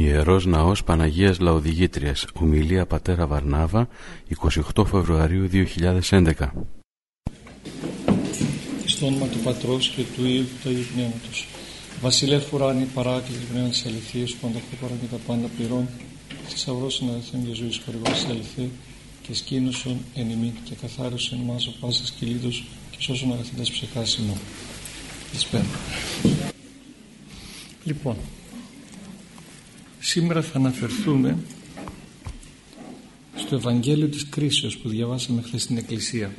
Ιερός Ναός Παναγίας Λαοδηγήτριας Ομιλία Πατέρα Βαρνάβα 28 Φεβρουαρίου 2011 Στο όνομα του Πατρός και του Υιού και του Αγίου Πνεύματος Βασιλεύ Φουράνη παράκλητη πνεύμα της αληθείας που ανταχθεί και τα πάντα πληρών θησαυρός των αγαθών και ζωής χορηγός της αληθέ και σκήνωσον εν ημί και καθάρισον εμάς ο πάσας κυλίδος και σώσον αγαθέντας ψεκάσιμο. Καλησπέρα. Λοιπόν, Σήμερα θα αναφερθούμε στο Ευαγγέλιο της κρίσεως που διαβάσαμε χθες στην Εκκλησία.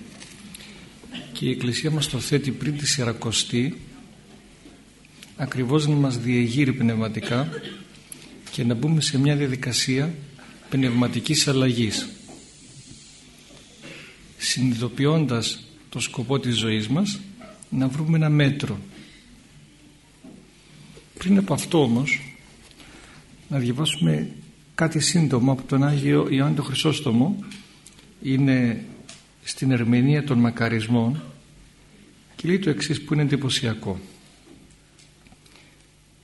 Και η Εκκλησία μας το θέτει πριν τη Σιρακοστή ακριβώς να μας διεγείρει πνευματικά και να μπούμε σε μια διαδικασία πνευματικής αλλαγής συνειδητοποιώντας το σκοπό της ζωής μας να βρούμε ένα μέτρο. Πριν από αυτό όμως να διαβάσουμε κάτι σύντομο από τον Άγιο Ιωάννη τον Χρυσόστομο. Είναι στην ερμηνεία των μακαρισμών και λέει το εξής που είναι εντυπωσιακό.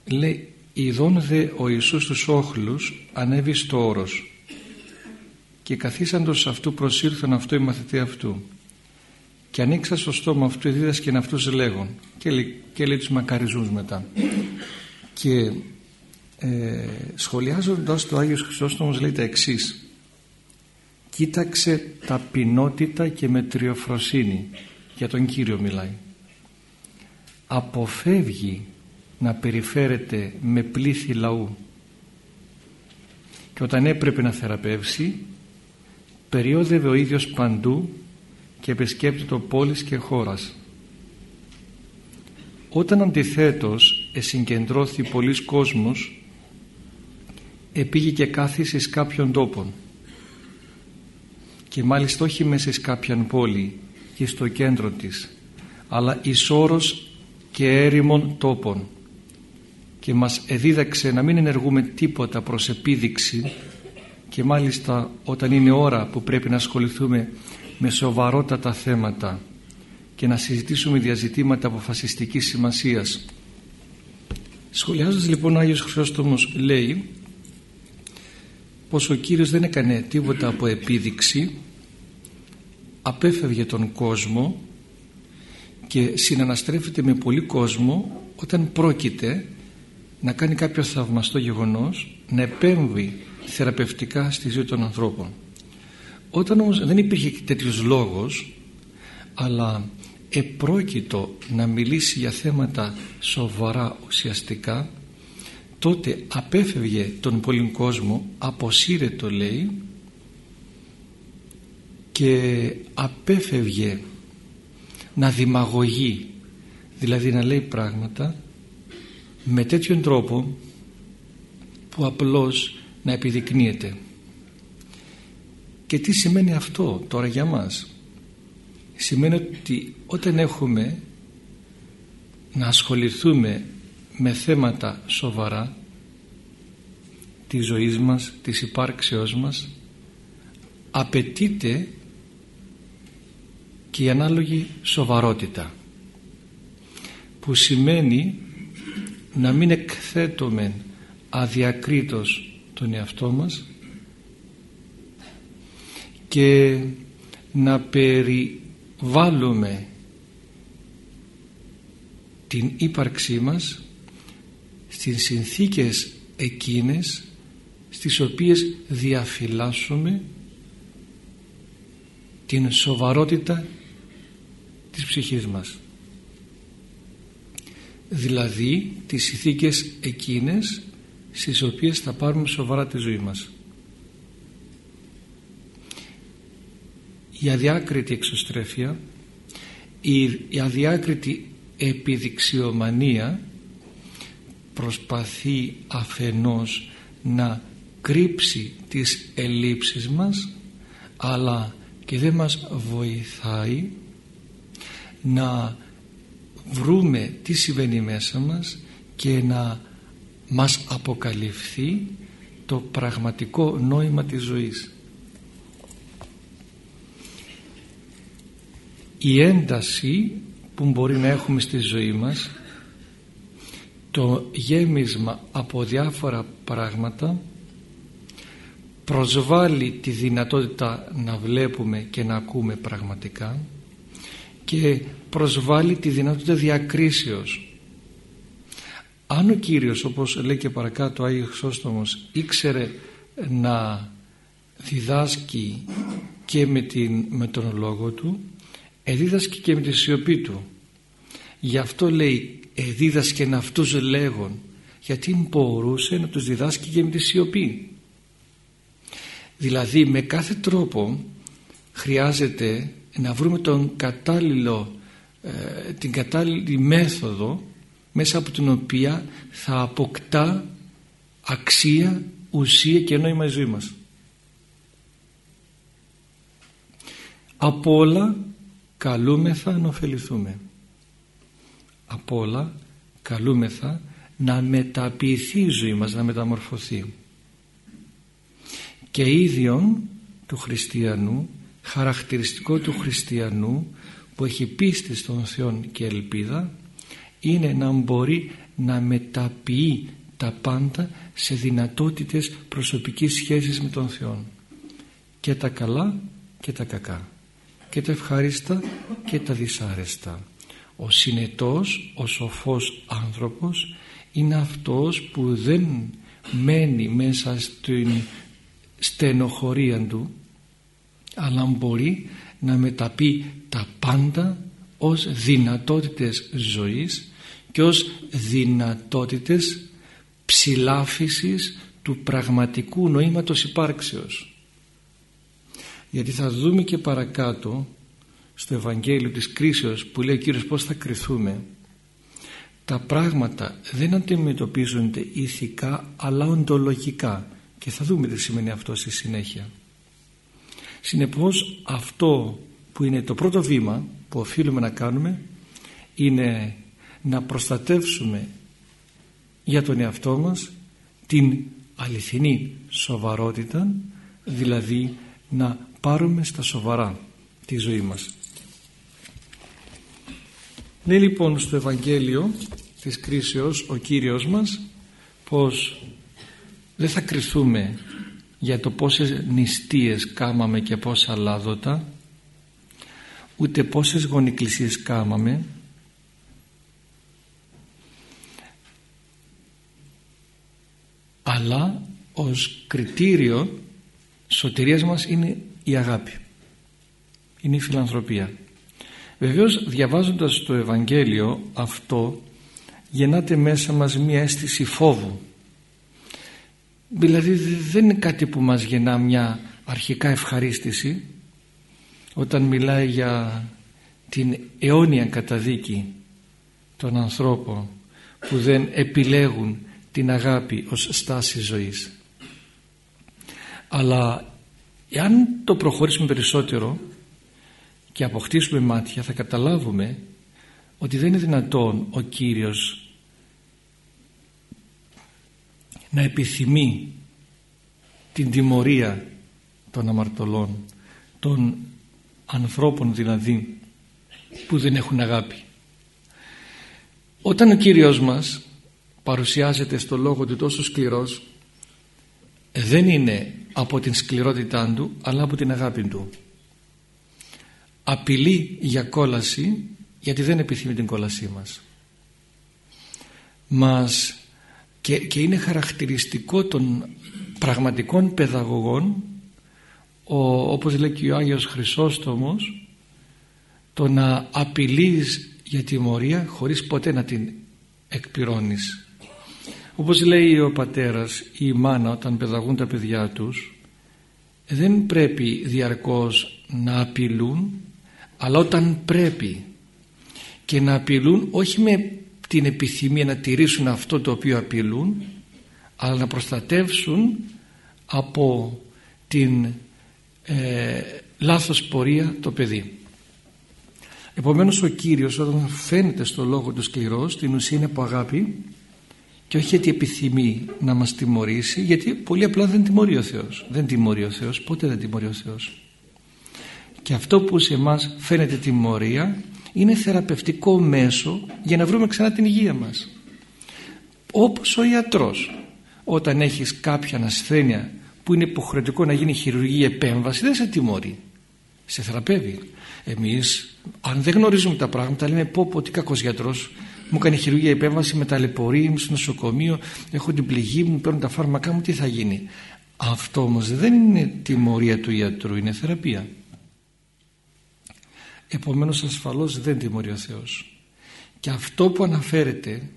Λέει «Ιδών δε ο Ιησούς τους όχλους ανέβη στο όρος και καθίσαντος αυτού προσήλθον αυτό οι μαθητοί αυτού και ανοίξα στο στόμα αυτού δίδασκεν αυτούς λέγον και λέει, και λέει τους μακαριζούς μετά. Και ε, σχολιάζοντας το Άγιος Χρυσόστομος λέει τα εξής. Κοίταξε ταπεινότητα και μετριοφροσύνη για τον Κύριο μιλάει. Αποφεύγει να περιφέρεται με πλήθη λαού. Και όταν έπρεπε να θεραπεύσει περιόδευε ο ίδιος παντού και επισκέπτεται πόλης και χώρας. Όταν αντιθέτως εσυγκεντρώθη πολλής κόσμος επήγε και κάθισε εις κάποιον τόπον. Και μάλιστα όχι μέσα εις κάποιαν πόλη και στο κέντρο της αλλά εις όρος και έρημον τόπων και μας εδίδαξε να μην ενεργούμε τίποτα προς επίδειξη και μάλιστα όταν είναι ώρα που πρέπει να ασχοληθούμε με σοβαρότατα θέματα και να συζητήσουμε διαζητήματα αποφασιστικής σημασίας. Σχολιάζοντας λοιπόν ο Άγιος Χρυσόστομος λέει πως ο Κύριος δεν έκανε τίποτα από επίδειξη απέφευγε τον κόσμο και συναναστρέφεται με πολύ κόσμο όταν πρόκειται να κάνει κάποιο θαυμαστό γεγονός να επέμβει θεραπευτικά στη ζωή των ανθρώπων. Όταν όμως δεν υπήρχε τέτοιος λόγος αλλά επρόκειτο να μιλήσει για θέματα σοβαρά ουσιαστικά τότε απέφευγε τον πολλήν κόσμο αποσύρετο λέει και απέφευγε να δημαγωγεί δηλαδή να λέει πράγματα με τέτοιον τρόπο που απλώς να επιδεικνύεται. Και τι σημαίνει αυτό τώρα για μας; Σημαίνει ότι όταν έχουμε να ασχοληθούμε με θέματα σοβαρά της ζωής μας, της υπάρξεώς μας απαιτείται και η ανάλογη σοβαρότητα που σημαίνει να μην εκθέτουμε αδιακρίτως τον εαυτό μας και να περιβάλλουμε την ύπαρξή μας στις συνθήκες εκείνες στις οποίες διαφυλάσσουμε την σοβαρότητα της ψυχής μας. Δηλαδή τις συνθήκες εκείνες στις οποίες θα πάρουμε σοβαρά τη ζωή μας. Η αδιάκριτη εξωστρέφεια η αδιάκριτη επιδειξιομανία προσπαθεί αφενός να κρύψει τις ελλείψεις μας αλλά και δεν μας βοηθάει να βρούμε τι συμβαίνει μέσα μας και να μας αποκαλυφθεί το πραγματικό νόημα της ζωής. Η ένταση που μπορεί να έχουμε στη ζωή μας το γέμισμα από διάφορα πράγματα προσβάλλει τη δυνατότητα να βλέπουμε και να ακούμε πραγματικά και προσβάλλει τη δυνατότητα διακρίσεως. Αν ο Κύριος όπως λέει και παρακάτω ο Άγιος Χρυσόστομος ήξερε να διδάσκει και με, την, με τον λόγο του εδίδασκε και με τη σιωπή του. Γι' αυτό λέει εδίδασκε να αυτούς λέγον γιατί μπορούσε να τους διδάσκει και με τη σιωπή δηλαδή με κάθε τρόπο χρειάζεται να βρούμε τον κατάλληλο, ε, την κατάλληλη μέθοδο μέσα από την οποία θα αποκτά αξία, ουσία και νόημα η ζωή μας. Από όλα καλούμεθα να ωφεληθούμε. Από όλα καλούμεθα να μεταποιηθεί η ζωή μας, να μεταμορφωθεί. Και ίδιον του χριστιανού, χαρακτηριστικό του χριστιανού που έχει πίστη στον Θεό και ελπίδα είναι να μπορεί να μεταποιεί τα πάντα σε δυνατότητες προσωπικής σχέσης με τον Θεό και τα καλά και τα κακά. Και τα ευχάριστα και τα δυσάρεστα ο συνετός, ο σοφός άνθρωπος είναι αυτός που δεν μένει μέσα στην στενοχωρία του αλλά μπορεί να μεταπεί τα πάντα ως δυνατότητες ζωής και ως δυνατότητες ψηλάφισης του πραγματικού νοήματος υπάρξεως. Γιατί θα δούμε και παρακάτω στο Ευαγγέλιο της κρίσεως που λέει ο Κύριος πως θα κριθούμε τα πράγματα δεν αντιμετωπίζονται ηθικά αλλά οντολογικά. Και θα δούμε τι σημαίνει αυτό στη συνέχεια. Συνεπώς αυτό που είναι το πρώτο βήμα που οφείλουμε να κάνουμε είναι να προστατεύσουμε για τον εαυτό μας την αληθινή σοβαρότητα δηλαδή να πάρουμε στα σοβαρά τη ζωή μας Λέει λοιπόν στο Ευαγγέλιο της κρίσεως ο Κύριος μας πως δεν θα κρυθούμε για το πόσες νηστείες κάμαμε και πόσα λάδωτα ούτε πόσες γονικλησίες κάμαμε. Αλλά ως κριτήριο σωτηρίας μας είναι η αγάπη είναι η φιλανθρωπία βεβαίως διαβάζοντας το Ευαγγέλιο αυτό γεννάται μέσα μας μία αίσθηση φόβου. Δηλαδή δεν είναι κάτι που μας γεννά μια αρχικά ευχαρίστηση όταν μιλάει για την αιώνια καταδίκη των ανθρώπων που δεν επιλέγουν την αγάπη ως στάση ζωής. Αλλά εάν το προχωρήσουμε περισσότερο και αποκτήσουμε μάτια θα καταλάβουμε ότι δεν είναι δυνατόν ο Κύριος να επιθυμεί την τιμωρία των αμαρτωλών των ανθρώπων δηλαδή που δεν έχουν αγάπη. Όταν ο Κύριος μας παρουσιάζεται στο λόγο του τόσο σκληρός δεν είναι από την σκληρότητά του αλλά από την αγάπη του απειλεί για κόλαση γιατί δεν επιθυμεί την κόλασή μας. Μας και, και είναι χαρακτηριστικό των πραγματικών παιδαγωγών ο, όπως λέει και ο Άγιος Χρυσόστομος το να απειλείς για τιμωρία χωρίς ποτέ να την εκπληρώνεις. Όπως λέει ο πατέρας ή η μάνα όταν παιδαγούν τα παιδιά τους δεν πρέπει διαρκώς να απειλούν αλλά όταν πρέπει και να απειλούν όχι με την επιθυμία να τηρήσουν αυτό το οποίο απειλούν αλλά να προστατεύσουν από την ε, λάθος πορεία το παιδί. Επομένως ο Κύριος όταν φαίνεται στο λόγο του σκληρός την ουσία είναι από αγάπη και όχι γιατί επιθυμεί να μας τιμωρήσει γιατί πολύ απλά δεν τιμωρεί ο Θεός. Δεν τιμωρεί ο Θεός, ποτέ δεν τιμωρεί ο Θεός. Και αυτό που σε εμάς φαίνεται τιμωρία είναι θεραπευτικό μέσο για να βρούμε ξανά την υγεία μας. Όπως ο ιατρός όταν έχεις κάποια ασθένεια που είναι υποχρεωτικό να γίνει χειρουργική επέμβαση δεν σε τιμωρεί. Σε θεραπεύει. Εμείς αν δεν γνωρίζουμε τα πράγματα λέμε πω πω τι κακός γιατρός. Μου κάνει χειρουργία επέμβαση με ταλαιπωρεί, είμαι στο νοσοκομείο έχω την πληγή μου, παίρνω τα φάρμακά μου τι θα γίνει αυτό όμως δεν είναι τιμωρία του ιατρού είναι θεραπεία επομένως ασφαλώς δεν τιμωρεί ο Θεός. Και αυτό που αναφέρεται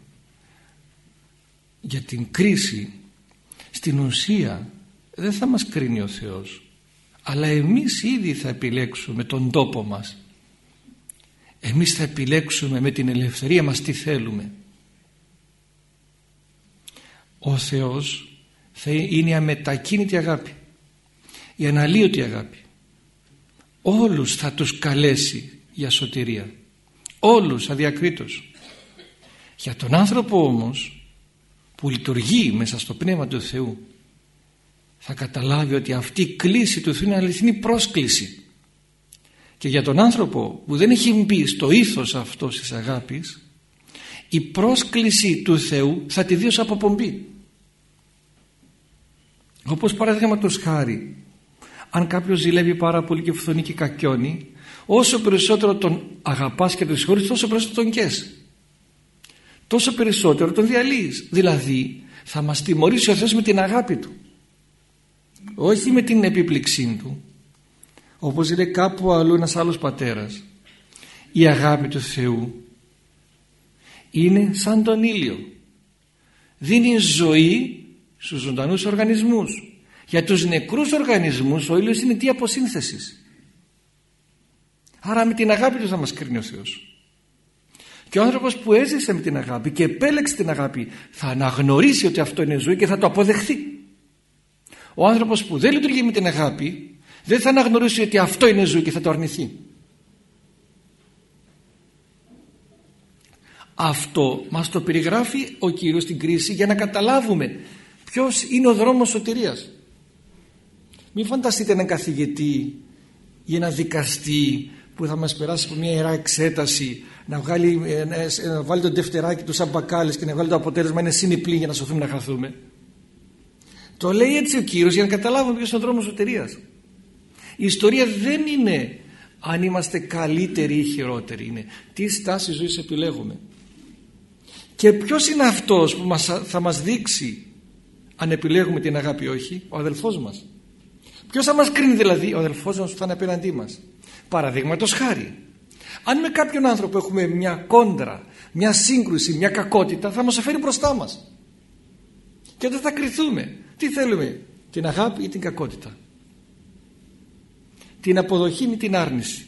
για την κρίση στην ουσία δεν θα μας κρίνει ο Θεός. Αλλά εμείς ήδη θα επιλέξουμε τον τόπο μας. Εμείς θα επιλέξουμε με την ελευθερία μας τι θέλουμε. Ο Θεός θα είναι η αμετακίνητη αγάπη η αναλύωτη αγάπη όλους θα τους καλέσει για σωτηρία. Όλους αδιακρίτως. Για τον άνθρωπο όμως που λειτουργεί μέσα στο Πνεύμα του Θεού θα καταλάβει ότι αυτή η κλίση του Θεού είναι αληθινή πρόσκληση. Και για τον άνθρωπο που δεν έχει μπει στο ήθος αυτό της αγάπης η πρόσκληση του Θεού θα τη δει ως αποπομπή. Όπως παραδείγματος χάρη αν κάποιος ζηλεύει πάρα πολύ και φθονεί και κακιώνει όσο περισσότερο τον αγαπάς και τον συγχωρείς τόσο περισσότερο τον κες τόσο περισσότερο τον διαλύεις. Δηλαδή θα μας τιμωρήσει ο Θεός με την αγάπη Του. Όχι με την επίπληξή Του. Όπως λέει κάπου αλλού ένας άλλος πατέρας. Η αγάπη του Θεού είναι σαν τον ήλιο. Δίνει ζωή στους ζωντανούς οργανισμούς για τους νεκρούς οργανισμούς ο ήλιος είναι τι αποσύνθεσης. Άρα με την αγάπη του θα μας κρίνει ο Θεός. Και ο άνθρωπος που έζησε με την αγάπη και επέλεξε την αγάπη θα αναγνωρίσει ότι αυτό είναι ζωή και θα το αποδεχθεί. Ο άνθρωπος που δεν λειτουργεί με την αγάπη δεν θα αναγνωρίσει ότι αυτό είναι ζωή και θα το αρνηθεί. Αυτό μας το περιγράφει ο Κύριος στην κρίση για να καταλάβουμε ποιος είναι ο δρόμος σωτηρίας μην φανταστείτε έναν καθηγητή ή έναν δικαστή που θα μας περάσει από μια ιερά εξέταση να, βγάλει, ε, να βάλει τον τευτεράκι του σαν μπακάλες και να βγάλει το αποτέλεσμα είναι συνυπλή για να σωθούμε να χαθούμε. Το λέει έτσι ο Κύριος για να καταλάβουμε ποιος είναι ο δρόμος σωτηρίας. Η ιστορία δεν είναι αν είμαστε καλύτεροι ή χειρότεροι είναι τι στάση ζωής επιλέγουμε. Και ποιος είναι αυτός που μας, θα μας δείξει αν επιλέγουμε την αγάπη ή όχι; Ο αδελφός μας ποιος θα μας κρίνει δηλαδή ο αδελφός μας που θα είναι απέναντί μας; Παραδείγματος χάρη αν με κάποιον άνθρωπο έχουμε μια κόντρα μια σύγκρουση, μια κακότητα θα μας αφαίρει μπροστά μας. Και δεν θα κριθούμε τι θέλουμε την αγάπη ή την κακότητα; Την αποδοχή ή την άρνηση;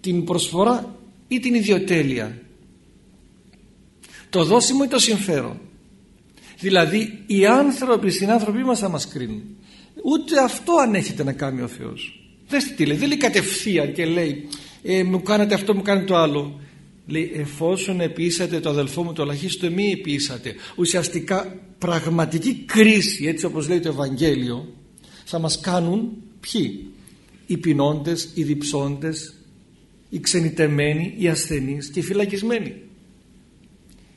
Την προσφορά ή την ιδιοτέλεια; Το δώσιμο ή το συμφέρον; Δηλαδή οι άνθρωποι, οι συνάνθρωποι μας θα μας κρίνουν. Ούτε αυτό ανέχεται να κάνει ο Θεός. Δέστε τι λέει, δεν λέει κατευθείαν και λέει ε, μου κάνατε αυτό, μου κάνετε το άλλο λέει εφόσον επίσατε το αδελφό μου το λαχίστο μη επίσατε ουσιαστικά πραγματική κρίση έτσι όπως λέει το Ευαγγέλιο θα μας κάνουν ποιοι; Οι πεινώντες, οι διψώντες οι ξενιτεμένοι, οι ασθενείς και οι φυλακισμένοι.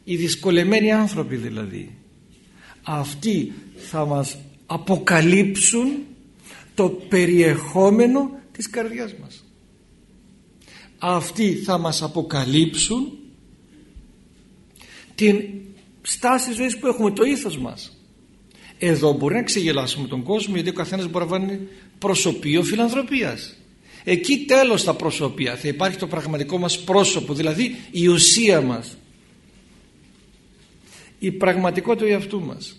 Οι δυσκολεμένοι άνθρωποι δηλαδή αυτοί θα μας αποκαλύψουν το περιεχόμενο της καρδιάς μας. Αυτοί θα μας αποκαλύψουν την στάση ζωής που έχουμε το ήθος μας. Εδώ μπορεί να ξεγελάσουμε τον κόσμο γιατί ο καθένας μπορεί να βάλει προσωπείο φιλανθρωπίας. Εκεί τέλος τα προσωπία. Θα υπάρχει το πραγματικό μας πρόσωπο δηλαδή η ουσία μας η πραγματικότητα του εαυτού μας.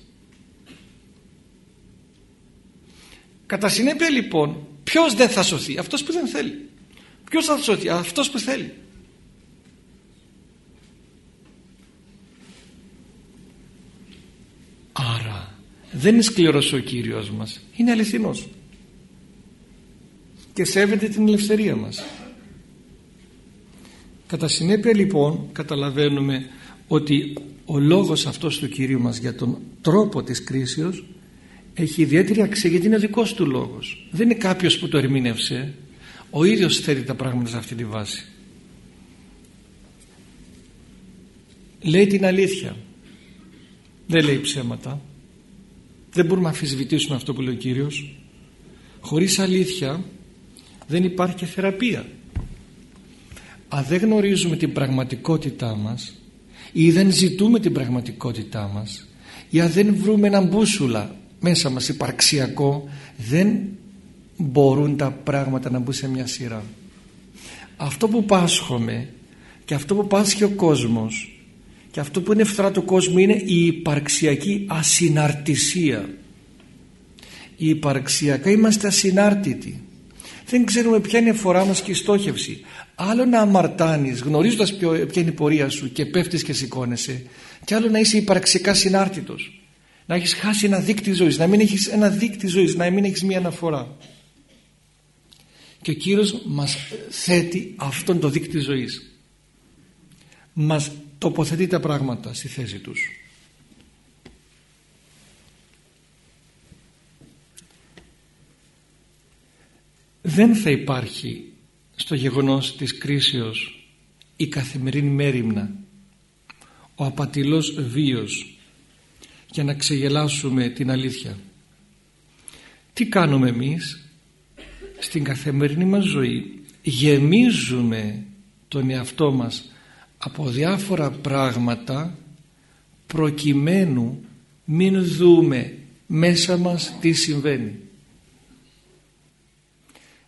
Κατά συνέπεια λοιπόν ποιος δεν θα σωθεί; Αυτός που δεν θέλει. Ποιος θα σωθεί; Αυτός που θέλει. Άρα δεν είναι σκληρός ο Κύριος μας. Είναι αληθινός. Και σέβεται την ελευθερία μας. Κατά συνέπεια λοιπόν καταλαβαίνουμε ότι ο λόγος αυτός του Κυρίου μας για τον τρόπο της κρίσεως έχει ιδιαίτερη αξία γιατί είναι ο δικός του λόγος. Δεν είναι κάποιος που το ερμήνευσε. Ο ίδιος θέτει τα πράγματα σε αυτή τη βάση. Λέει την αλήθεια. Δεν λέει ψέματα. Δεν μπορούμε να αφισβητήσουμε αυτό που λέει ο Κύριος. Χωρίς αλήθεια δεν υπάρχει και θεραπεία. Αν δεν γνωρίζουμε την πραγματικότητά μας ή δεν ζητούμε την πραγματικότητά μας. Ή αν δεν βρούμε ένα μπούσουλα μέσα μας υπαρξιακό δεν μπορούν τα πράγματα να μπουν σε μια σειρά. Αυτό που πάσχομαι και αυτό που πάσχει ο κόσμος και αυτό που είναι ευθρά του κόσμου είναι η υπαρξιακή ασυναρτησία. Η υπαρξιακά είμαστε ασυνάρτητοι. Δεν ξέρουμε ποια είναι η φορά μας και η στόχευση άλλο να αμαρτάνεις γνωρίζοντας ποια είναι η πορεία σου και πέφτεις και σηκώνεσαι και άλλο να είσαι υπαρξιακά συνάρτητος. Να έχεις χάσει ένα δίκτυο ζωής να μην έχεις ένα δίκτυο ζωής να μην έχεις μία αναφορά. Και ο Κύριος μας θέτει αυτόν το δίκτυο ζωής. Μας τοποθετεί τα πράγματα στη θέση τους. Δεν θα υπάρχει στο γεγονός της κρίσεως η καθημερινή μέρημνα ο απατηλός βίος για να ξεγελάσουμε την αλήθεια. Τι κάνουμε εμείς στην καθημερινή μας ζωή; Γεμίζουμε τον εαυτό μας από διάφορα πράγματα προκειμένου μην δούμε μέσα μας τι συμβαίνει.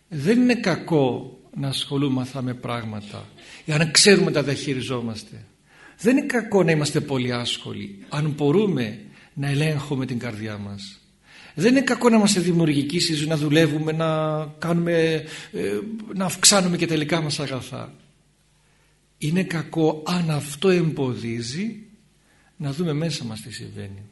Δεν είναι κακό να ασχολούμαθα με πράγματα. Για να ξέρουμε τα διαχειριζόμαστε. Δεν είναι κακό να είμαστε πολύ άσχολοι αν μπορούμε να ελέγχουμε την καρδιά μας. Δεν είναι κακό να είμαστε δημιουργικοί να δουλεύουμε να, κάνουμε, ε, να αυξάνουμε και τελικά μας αγαθά. Είναι κακό αν αυτό εμποδίζει να δούμε μέσα μας τι συμβαίνει.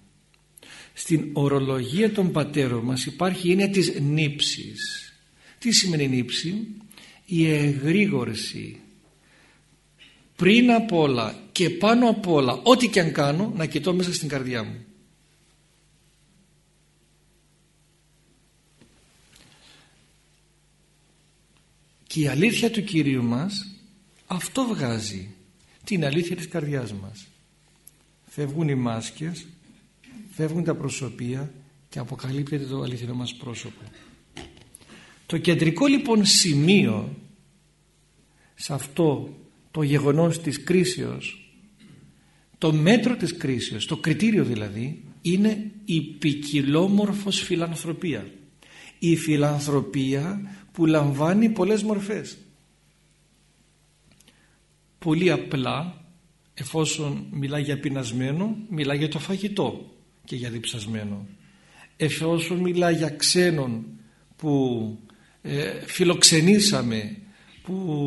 Στην ορολογία των πατέρων μας υπάρχει η έννοια της νύψης. Τι σημαίνει νύψη; Η εγρήγορση. Πριν απ' όλα και πάνω απ' όλα, ό,τι και αν κάνω, να κοιτώ μέσα στην καρδιά μου. Και η αλήθεια του Κυρίου μας αυτό βγάζει την αλήθεια της καρδιάς μας. Φεύγουν οι μάσκες, φεύγουν τα προσωπία και αποκαλύπτεται το αληθινό μας πρόσωπο. Το κεντρικό λοιπόν σημείο σε αυτό το γεγονός της κρίσεως το μέτρο της κρίσεως, το κριτήριο δηλαδή είναι η ποικιλόμορφος φιλανθρωπία. Η φιλανθρωπία που λαμβάνει πολλές μορφές. Πολύ απλά εφόσον μιλάει για πεινασμένο μιλάει για το φαγητό και για διψασμένο. Εφόσον μιλάει για ξένον που ε, φιλοξενήσαμε που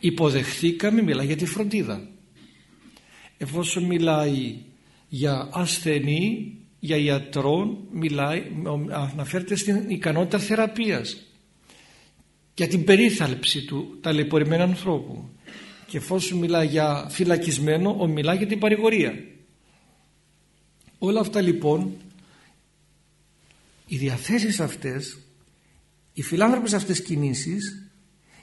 υποδεχθήκαμε μιλάει για τη φροντίδα. Εφόσον μιλάει για ασθενή για ιατρό μιλάει, αναφέρεται στην ικανότητα θεραπείας για την περίθαλψη του ταλαιπωρημένου ανθρώπου. Και εφόσον μιλάει για φυλακισμένο ο μιλάει για την παρηγορία. Όλα αυτά λοιπόν οι διαθέσεις αυτές οι φιλάνθρωπες αυτές κινήσεις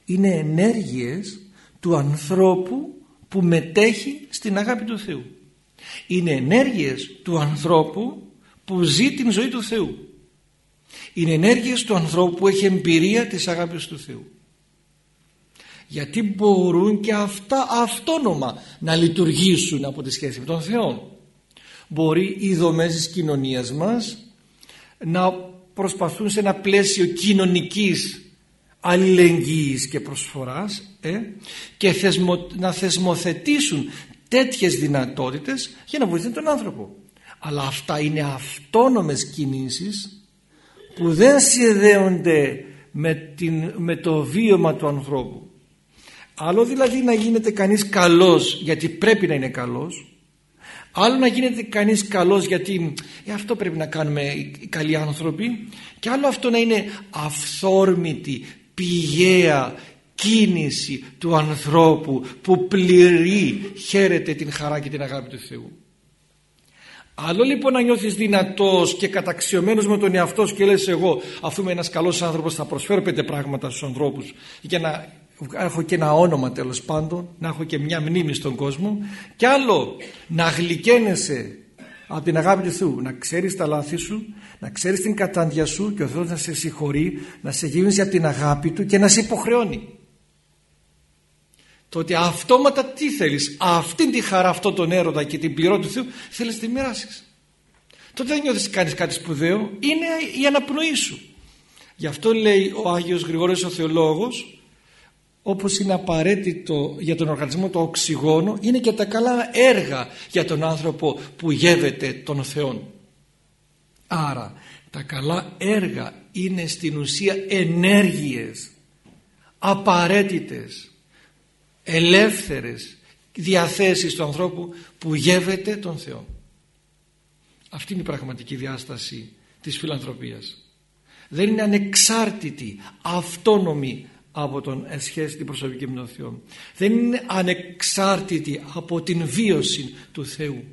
είναι ενέργειες του ανθρώπου που μετέχει στην αγάπη του Θεού. Είναι ενέργειες του ανθρώπου που ζει την ζωή του Θεού. Είναι ενέργειες του ανθρώπου που έχει εμπειρία της αγάπης του Θεού. Γιατί μπορούν και αυτά αυτόνομα να λειτουργήσουν από τη σχέση με τον Θεό. Μπορεί οι δομές της κοινωνίας μας να προσπαθούν σε ένα πλαίσιο κοινωνικής αλληλεγγύης και προσφοράς ε, και θεσμο, να θεσμοθετήσουν τέτοιες δυνατότητες για να βοηθούν τον άνθρωπο. Αλλά αυτά είναι αυτόνομες κινήσεις που δεν συνδέονται με, την, με το βίωμα του ανθρώπου. Άλλο δηλαδή να γίνεται κανείς καλός γιατί πρέπει να είναι καλός Άλλο να γίνεται κανείς καλός γιατί ε, αυτό πρέπει να κάνουμε οι καλοί άνθρωποι και άλλο αυτό να είναι αυθόρμητη, πηγαία κίνηση του ανθρώπου που πληρεί, χαίρεται την χαρά και την αγάπη του Θεού. Άλλο λοιπόν να νιώθεις δυνατός και καταξιωμένος με τον εαυτό σου και λες εγώ αφού είμαι ένας καλός άνθρωπος θα προσφέρω πέντε πράγματα στους ανθρώπους για να έχω και ένα όνομα τέλος πάντων να έχω και μια μνήμη στον κόσμο. Και άλλο να γλυκένεσαι από την αγάπη του Θεού. Να ξέρεις τα λάθη σου να ξέρεις την κατάντια σου και ο Θεός να σε συγχωρεί να σε γεμίζει από την αγάπη του και να σε υποχρεώνει. Το ότι αυτόματα τι θέλεις αυτήν τη χαρά, αυτόν τον έρωτα και την πληρώ του Θεού θέλεις να τη μοιράσεις. Τότε δεν νιώθεις κάνεις κάτι σπουδαίο είναι η αναπνοή σου. Γι' αυτό λέει ο Άγιος Γρηγόριος ο Θεολόγος όπως είναι απαραίτητο για τον οργανισμό το οξυγόνο είναι και τα καλά έργα για τον άνθρωπο που γεύεται τον Θεό άρα τα καλά έργα είναι στην ουσία ενέργειες απαραίτητες ελεύθερες διαθέσεις του ανθρώπου που γεύεται τον Θεό αυτή είναι η πραγματική διάσταση της φιλανθρωπίας. Δεν είναι ανεξάρτητη αυτόνομη από τον σχέση την προσωπική με τον Θεό δεν είναι ανεξάρτητη από την βίωση του Θεού.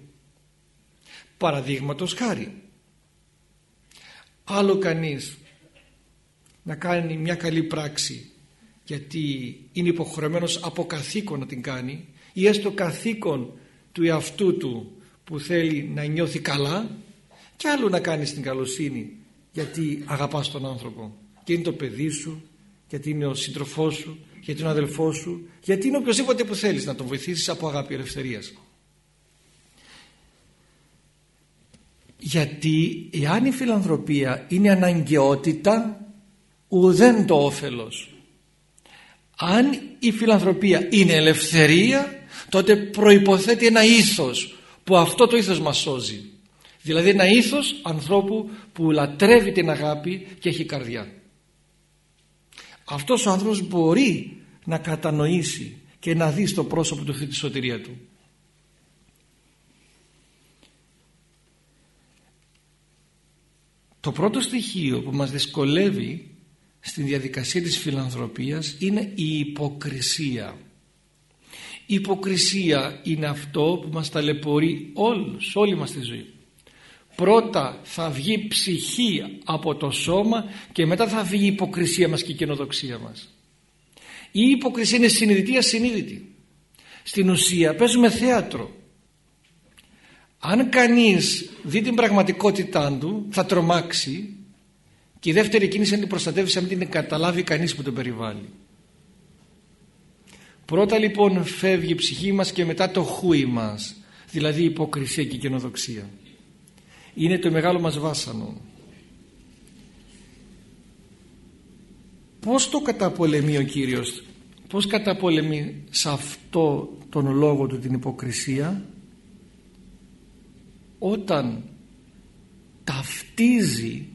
Παραδείγματος χάρη άλλο κανείς να κάνει μια καλή πράξη γιατί είναι υποχρεωμένος από καθήκον να την κάνει ή έστω καθήκον του εαυτού του που θέλει να νιώθει καλά και άλλο να κάνει την καλοσύνη γιατί αγαπάς τον άνθρωπο και είναι το παιδί σου γιατί είναι ο σύντροφός σου γιατί είναι ο αδελφός σου γιατί είναι οποιοδήποτε που θέλεις να τον βοηθήσεις από αγάπη ελευθερίας. Γιατί εάν η φιλανθρωπία είναι αναγκαιότητα ουδέν το όφελος. Αν η φιλανθρωπία είναι ελευθερία τότε προϋποθέτει ένα ήθος που αυτό το ήθος μας σώζει. Δηλαδή ένα ήθος ανθρώπου που λατρεύει την αγάπη και έχει καρδιά αυτός ο άνθρωπος μπορεί να κατανοήσει και να δει στο πρόσωπο του τη σωτηρία του. Το πρώτο στοιχείο που μας δυσκολεύει στην διαδικασία της φιλανθρωπίας είναι η υποκρισία. Η υποκρισία είναι αυτό που μας ταλαιπωρεί όλους, όλη μας τη ζωή πρώτα θα βγει ψυχή από το σώμα και μετά θα βγει η υποκρισία μας και η καινοδοξία μας. Η υποκρισία είναι συνειδητή ασυνείδητη; Στην ουσία παίζουμε θέατρο. Αν κανείς δει την πραγματικότητά του θα τρομάξει και η δεύτερη κίνηση είναι την προστατεύσει αν την καταλάβει κανείς που τον περιβάλλει. Πρώτα λοιπόν φεύγει η ψυχή μας και μετά το χούι μας δηλαδή η υποκρισία και η καινοδοξία είναι το μεγάλο μας βάσανο. Πως το καταπολεμεί ο Κύριος; Πως καταπολεμεί σε αυτό τον λόγο του την υποκρισία; Όταν ταυτίζει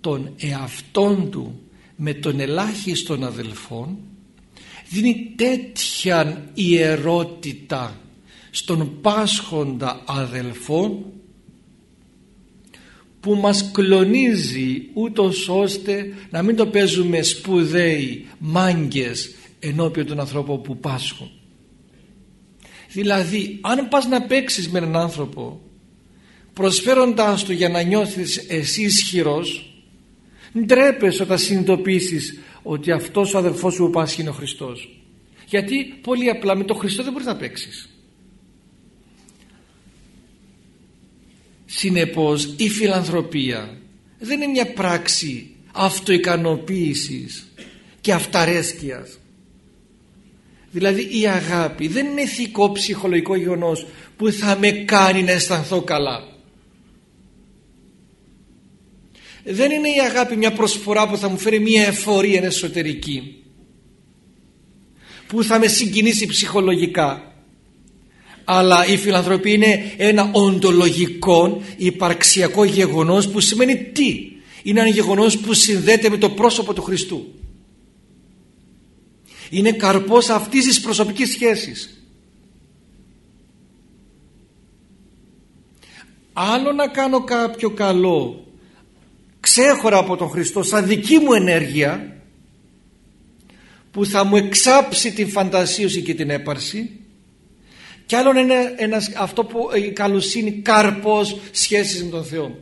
τον εαυτόν του με τον ελάχιστον αδελφόν δίνει τέτοια ιερότητα στον πάσχοντα αδελφό που μας κλονίζει ούτως ώστε να μην το παίζουμε σπουδαίοι μάγκες ενώπιον των ανθρώπων που πάσχουν. Δηλαδή αν πας να παίξεις με έναν άνθρωπο προσφέροντάς του για να νιώθεις εσύ ισχυρός ντρέπεσαι όταν συνειδητοποιήσεις ότι αυτός ο αδελφός σου που πάσχει είναι ο Χριστός. Γιατί πολύ απλά με τον Χριστό δεν μπορείς να παίξεις Συνεπώς η φιλανθρωπία δεν είναι μια πράξη αυτοικανοποίησης και αυταρέσκειας. Δηλαδή η αγάπη δεν είναι ηθικό ψυχολογικό γεγονός που θα με κάνει να αισθανθώ καλά. Δεν είναι η αγάπη μια προσφορά που θα μου φέρει μια εφορία εσωτερική που θα με συγκινήσει ψυχολογικά αλλά η φιλανθρωπία είναι ένα οντολογικό υπαρξιακό γεγονός που σημαίνει τι. Είναι ένα γεγονός που συνδέεται με το πρόσωπο του Χριστού. Είναι καρπός αυτής της προσωπικής σχέσης. Άλλο να κάνω κάποιο καλό ξέχωρα από τον Χριστό σαν δική μου ενέργεια που θα μου εξάψει την φαντασίωση και την έπαρση και άλλον είναι ένας, αυτό που η καλοσύνη κάρπος σχέσης με τον Θεό.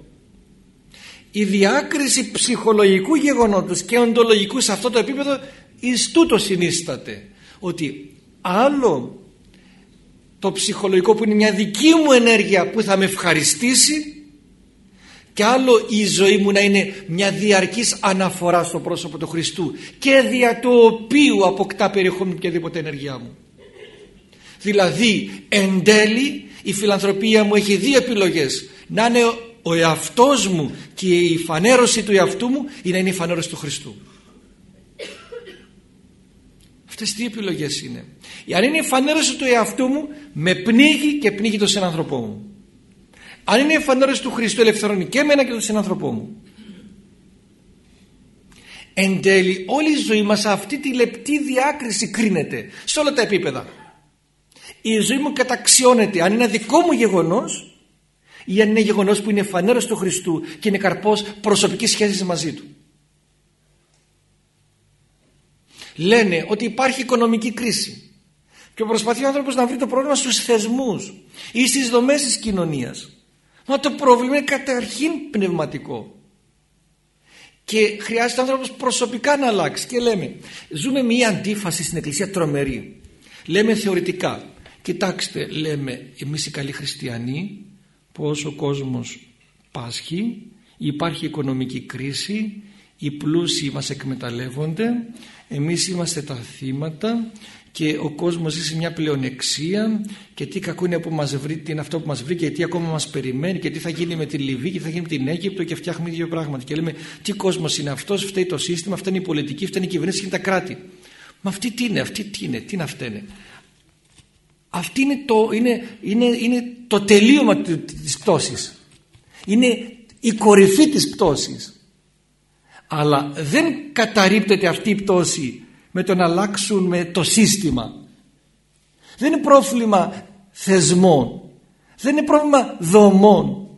Η διάκριση ψυχολογικού γεγονότος και οντολογικού σε αυτό το επίπεδο εις τούτος συνίσταται ότι άλλο το ψυχολογικό που είναι μια δική μου ενέργεια που θα με ευχαριστήσει και άλλο η ζωή μου να είναι μια διαρκής αναφορά στο πρόσωπο του Χριστού και δια του οποίου αποκτά περιεχόμενο οποιαδήποτε ενέργειά μου. Δηλαδή εν τέλει η φιλανθρωπία μου έχει δύο επιλογές να είναι ο εαυτός μου και η φανέρωση του εαυτού μου ή να είναι η φανέρωση του Χριστού. Αυτές δύο επιλογές είναι. Αν είναι η φανέρωση του εαυτού μου με πνίγει και πνίγει τον συνανθρωπό μου. Αν είναι η φανέρωση του Χριστού ελευθερώνει και εμένα και τον συνανθρωπό μου. Εν τέλει όλη η ζωή μας αυτή τη λεπτή διάκριση κρίνεται σε όλα τα επίπεδα. Η ζωή μου καταξιώνεται αν είναι δικό μου γεγονός ή αν είναι γεγονός που είναι φανέρος του Χριστού και είναι καρπός προσωπικής σχέσης μαζί Του. Λένε ότι υπάρχει οικονομική κρίση και προσπαθεί ο άνθρωπος να βρει το πρόβλημα στους θεσμούς ή στις δομές της κοινωνίας. Μα το πρόβλημα είναι καταρχήν πνευματικό. Και χρειάζεται ο άνθρωπος προσωπικά να αλλάξει. Και λέμε, ζούμε μια αντίφαση στην Εκκλησία τρομερή. Λέμε θεωρητικά, κοιτάξτε, λέμε εμείς οι καλοί χριστιανοί, πως ο κόσμος πάσχει, υπάρχει οικονομική κρίση, οι πλούσιοι μας εκμεταλλεύονται, εμείς είμαστε τα θύματα και ο κόσμος ζει σε μια πλεονεξία και τι κακό είναι που μας βρει, τι είναι αυτό που μας βρει και τι ακόμα μας περιμένει και τι θα γίνει με τη Λιβύη και τι θα γίνει με την Αίγυπτο και φτιάχνουμε δύο πράγματα και λέμε τι κόσμος είναι αυτός, φταίει το σύστημα, αυτά είναι η πολιτική, αυτά είναι η κυβέρνηση και τα κράτη. Μα αυτή τι είναι, αυτή τι είναι, τι είναι αυτά είναι. Αυτή είναι το, είναι, είναι, είναι το τελείωμα της πτώσης. Είναι η κορυφή της πτώσης. Αλλά δεν καταρρύπτεται αυτή η πτώση με το να αλλάξουν με το σύστημα. Δεν είναι πρόβλημα θεσμών. Δεν είναι πρόβλημα δομών.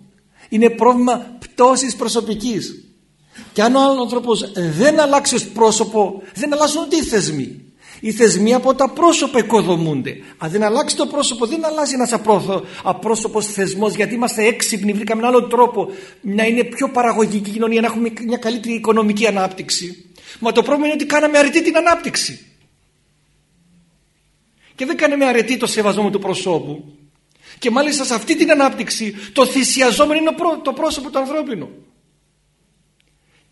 Είναι πρόβλημα πτώσης προσωπικής. Και αν ο άνθρωπος δεν αλλάξει ως πρόσωπο, δεν αλλάζουν ούτε οι θεσμοί. Οι θεσμοί από τα πρόσωπα οικοδομούνται. Αν δεν αλλάξει το πρόσωπο, δεν αλλάζει ένας απρόσωπος θεσμός, γιατί είμαστε έξυπνοι, βρήκαμε έναν άλλο τρόπο να είναι πιο παραγωγική κοινωνία, να έχουμε μια καλύτερη οικονομική ανάπτυξη. Μα το πρόβλημα είναι ότι κάναμε αρετή την ανάπτυξη. Και δεν κάναμε αρετή το σεβασμό του προσώπου. Και μάλιστα σε αυτή την ανάπτυξη το θυσιαζόμενο είναι το πρόσωπο του ανθρώπινου.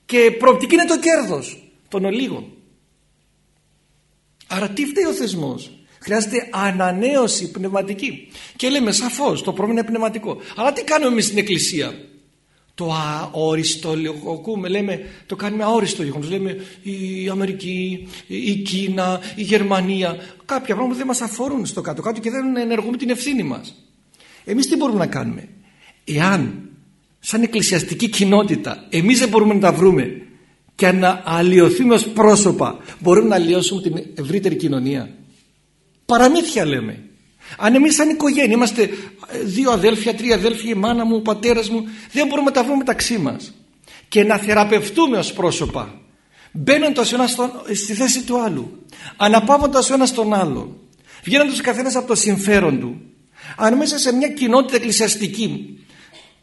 Και προοπτική είναι το κέρδος των ολίγων. Άρα τι φταίει ο θεσμός; Χρειάζεται ανανέωση πνευματική. Και λέμε σαφώς το πρόβλημα είναι πνευματικό. Αλλά τι κάνουμε εμείς στην εκκλησία; Το αόριστο λογοκούμε, λέμε, το κάνουμε αόριστο γεγονός. Λέμε η Αμερική, η Κίνα, η Γερμανία. Κάποια πράγματα δεν μας αφορούν στο κάτω-κάτω και δεν ενεργούμε την ευθύνη μας. Εμείς τι μπορούμε να κάνουμε; Εάν σαν εκκλησιαστική κοινότητα εμείς δεν μπορούμε να τα βρούμε και να αλλοιωθούμε ως πρόσωπα μπορούμε να αλλοιώσουμε την ευρύτερη κοινωνία. Παραμύθια λέμε. Αν εμείς σαν οικογένεια είμαστε δύο αδέλφια, τρία αδέλφια η μάνα μου, ο πατέρας μου δεν μπορούμε να τα βρούμε μεταξύ μας. Και να θεραπευτούμε ως πρόσωπα μπαίνοντας ένας στη θέση του άλλου αναπαύοντας ο ένας τον άλλο βγαίνοντας ο καθένας από το συμφέρον του. Αν μέσα σε μια κοινότητα εκκλησιαστική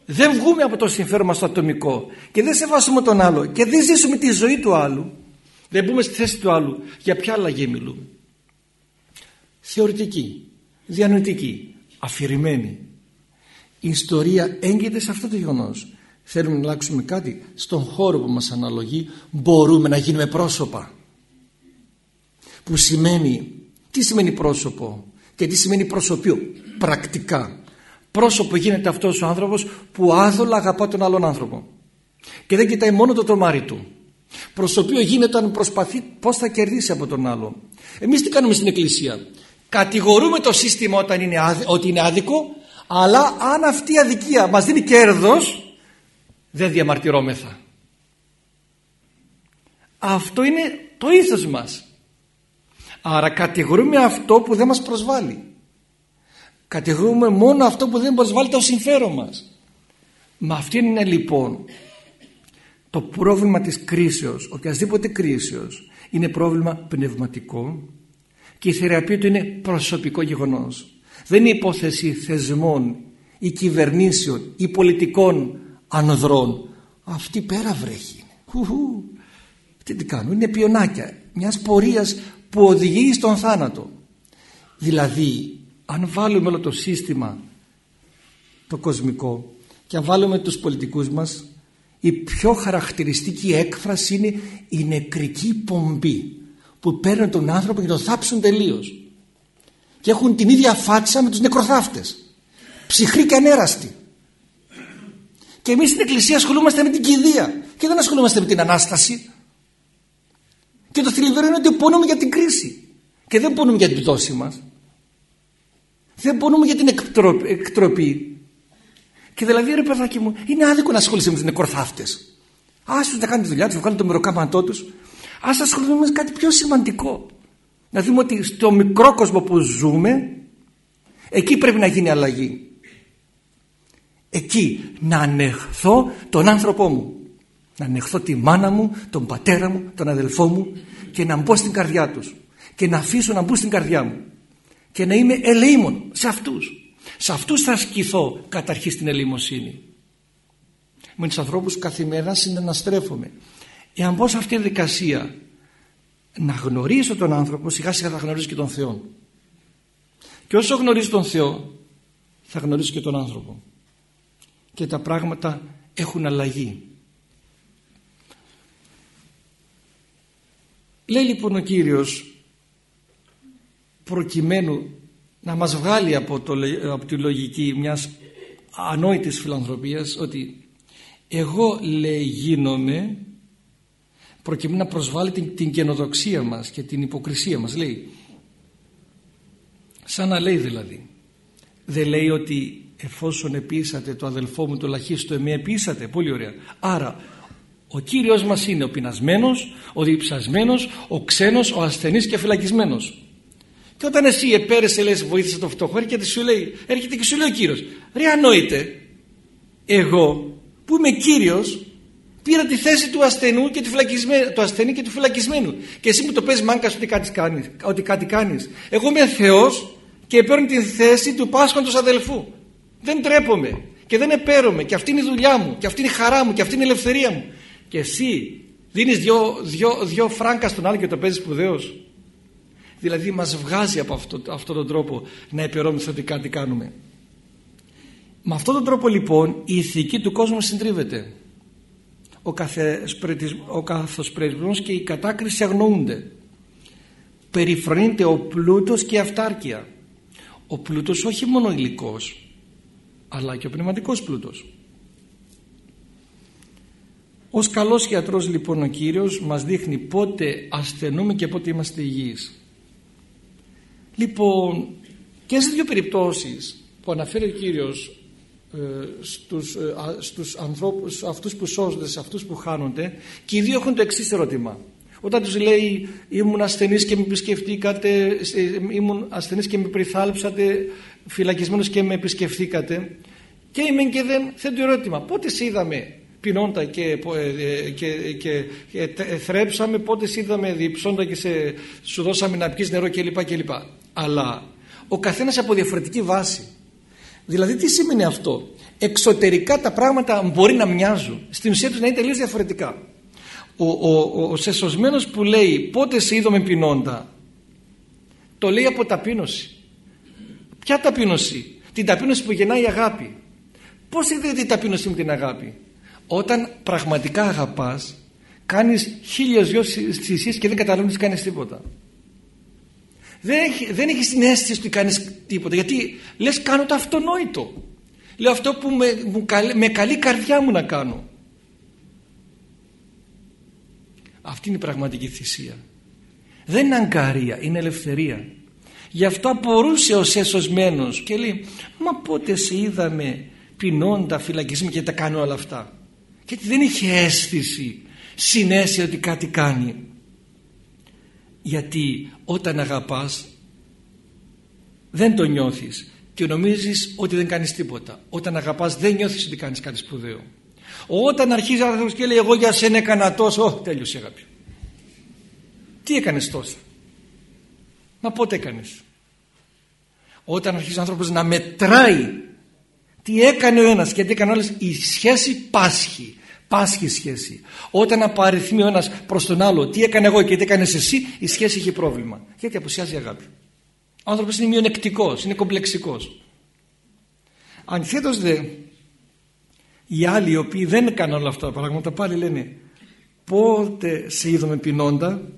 δεν βγούμε από το συμφέρον μας το ατομικό και δεν σεβάσουμε τον άλλο και δεν ζήσουμε τη ζωή του άλλου. Δεν μπούμε στη θέση του άλλου. Για ποια αλλαγή μιλούμε. Θεωρητική διανοητική αφηρημένη. Η ιστορία έγκυται σε αυτό το γεγονός. θέλουμε να αλλάξουμε κάτι. Στον χώρο που μας αναλογεί μπορούμε να γίνουμε πρόσωπα. Που σημαίνει τι σημαίνει πρόσωπο και τι σημαίνει προσωπείο πρακτικά πρόσωπο γίνεται αυτός ο άνθρωπος που άδολα αγαπά τον άλλον άνθρωπο. Και δεν κοιτάει μόνο το τρομάρι του. Προσωπείο γίνεται όταν προσπαθεί πως θα κερδίσει από τον άλλο εμείς τι κάνουμε στην εκκλησία; Κατηγορούμε το σύστημα όταν είναι ότι είναι άδικο αλλά αν αυτή η αδικία μας δίνει κέρδος δεν διαμαρτυρόμεθα. Αυτό είναι το ήθος μας. Άρα κατηγορούμε αυτό που δεν μας προσβάλλει κατηγορούμε μόνο αυτό που δεν προσβάλλει το συμφέρον μας. Μα αυτή είναι λοιπόν το πρόβλημα της κρίσεως. Οποιασδήποτε κρίσεως είναι πρόβλημα πνευματικό και η θεραπεία του είναι προσωπικό γεγονός. Δεν είναι υπόθεση θεσμών ή κυβερνήσεων ή πολιτικών ανδρών. Αυτή πέρα βρέχει. Χουχου. τι τι κάνουν; Είναι πιονάκια μιας πορείας που οδηγεί στον θάνατο. Δηλαδή αν βάλουμε όλο το σύστημα το κοσμικό και αν βάλουμε τους πολιτικούς μας η πιο χαρακτηριστική έκφραση είναι η νεκρική πομπή που παίρνουν τον άνθρωπο και τον θάψουν τελείως. και έχουν την ίδια φάτσα με τους νεκροθάφτες. Ψυχροί και ανέραστοι. Και εμείς στην εκκλησία ασχολούμαστε με την κηδεία και δεν ασχολούμαστε με την Ανάσταση. Και το θλιβερό είναι ότι πονούμε για την κρίση και δεν πονούμε για την πτώση μας δεν πονούμε για την εκτροπή. Και δηλαδή ρε παιδάκι μου είναι άδικο να ασχολείσαι με τους νεκροθάφτες. Άστος να κάνουν τη δουλειά τους, βγάλουν το μεροκάματό τους. Ας ασχοληθούμε με κάτι πιο σημαντικό. Να δούμε ότι στο μικρό κόσμο που ζούμε εκεί πρέπει να γίνει αλλαγή. Εκεί να ανεχθώ τον άνθρωπό μου. Να ανεχθώ τη μάνα μου, τον πατέρα μου, τον αδελφό μου και να μπω στην καρδιά τους. Και να αφήσω να μπουν στην καρδιά μου και να είμαι ελεήμων σε αυτούς. Σε αυτούς θα ασκηθώ καταρχήν την ελεημοσύνη. Με τους ανθρώπους καθημερινά συναναστρέφομαι. Εάν μπω σε αυτή τη δικασία να γνωρίσω τον άνθρωπο σιγά σιγά θα γνωρίζω και τον Θεό. Και όσο γνωρίζω τον Θεό θα γνωρίζω και τον άνθρωπο. Και τα πράγματα έχουν αλλαγή. Λέει λοιπόν ο Κύριος προκειμένου να μας βγάλει από, το, από τη λογική μιας ανόητης φιλανθρωπίας ότι εγώ λέει γίνομαι προκειμένου να προσβάλλει την, την καινοδοξία μας και την υποκρισία μας λέει. Σαν να λέει δηλαδή δεν λέει ότι εφόσον επίσατε το αδελφό μου το λαχίστο εμέ επίσατε. Πολύ ωραία. Άρα ο Κύριος μας είναι ο πεινασμένος, ο διψασμένος, ο ξένος, ο ασθενής και φυλακισμένος. Και όταν εσύ επέρεσαι λες βοήθησε το φτωχό έρχεται, σου λέει, έρχεται και σου λέει ο Κύριος. Ρε ανόητε εγώ που είμαι Κύριος πήρα τη θέση του ασθενού και του, του ασθενή και του φυλακισμένου. Και εσύ μου το πες μάγκας ότι κάτι κάνεις, ότι κάτι κάνεις. εγώ είμαι Θεός και παίρνω τη θέση του πάσχοντος αδελφού. Δεν τρέπομαι και δεν επέρομαι και αυτή είναι η δουλειά μου και αυτή είναι η χαρά μου και αυτή είναι η ελευθερία μου και εσύ δίνεις δυο, δυο, δυο φράγκα στον άλλο και το παίζεις σπουδαίος δηλαδή μας βγάζει από αυτό, αυτόν τον τρόπο να επερόμεθα ότι κάτι κάνουμε. Με αυτόν τον τρόπο λοιπόν η ηθική του κόσμου συντρίβεται. Ο, ο καθοσπρεσμός και η κατάκριση αγνοούνται. Περιφρονείται ο πλούτος και η αυτάρκεια. Ο πλούτος όχι μόνο υλικός αλλά και ο πνευματικός πλούτος. Ως καλός γιατρός λοιπόν ο Κύριος μας δείχνει πότε ασθενούμε και πότε είμαστε υγιείς. Λοιπόν και σε δύο περιπτώσεις που αναφέρει ο Κύριος ε, στους, ε, στους ανθρώπους αυτούς που σώζονται σε αυτούς που χάνονται και οι δύο έχουν το εξής ερώτημα. Όταν τους λέει ήμουν ασθενής και με επισκεφτήκατε, ήμουν ασθενής και με περιθάλψατε, φυλακισμένος και με επισκεφθήκατε και είμαι και δεν θέτω ερώτημα. Πότε σε είδαμε πεινώντα και, ε, και, και, και θρέψαμε, πότε είδαμε διψώντα και σε, σου δώσαμε να πιεις νερό κλπ. κλπ. Αλλά ο καθένας από διαφορετική βάση. Δηλαδή τι σημαίνει αυτό; Εξωτερικά τα πράγματα μπορεί να μοιάζουν. Στην ουσία τους να είναι τελείως διαφορετικά. Ο, ο, ο, ο σεσωσμένος που λέει πότε σε είδαμε πεινώντα το λέει από ταπείνωση. Ποια ταπείνωση; Την ταπείνωση που γεννάει η αγάπη. Πώς είδατε η ταπείνωση με την αγάπη; Όταν πραγματικά αγαπάς κάνεις χίλιες δυο θυσίες και δεν καταλαβαίνεις ότι κάνεις τίποτα δεν, έχει, δεν έχεις την αίσθηση ότι κάνεις τίποτα. Γιατί λες κάνω το αυτονόητο λέω αυτό που με, με καλή καρδιά μου να κάνω αυτή είναι η πραγματική θυσία. Δεν είναι αγκαρία, είναι ελευθερία. Γι' αυτό απορούσε ο σεσωσμένος και λέει μα πότε σε είδαμε πεινώντα φυλακισμή και τα κάνω όλα αυτά γιατί δεν είχε αίσθηση συνέστηση ότι κάτι κάνει γιατί όταν αγαπάς δεν το νιώθεις και νομίζεις ότι δεν κάνεις τίποτα. Όταν αγαπάς δεν νιώθεις ότι κάνεις κάτι σπουδαίο. Όταν αρχίζει ο άνθρωπος και λέει εγώ για σένα έκανα τόσο τέλειωσε αγάπη τι έκανες τόσο; Μα πότε έκανες; Όταν αρχίζει ο άνθρωπος να μετράει τι έκανε ο ένας και τι έκανε ο άλλος η σχέση πάσχει πάσχει σχέση. Όταν απαριθμεί ο ένας προς τον άλλο τι έκανε εγώ και τι έκανες εσύ η σχέση έχει πρόβλημα. Γιατί απουσιάζει η αγάπη. Ο άνθρωπος είναι μειονεκτικός, είναι κομπλεξικός. Αντιθέτως δε οι άλλοι οι οποίοι δεν έκαναν όλα αυτά τα πράγματα πάλι λένε πότε σε είδαμε πεινώντα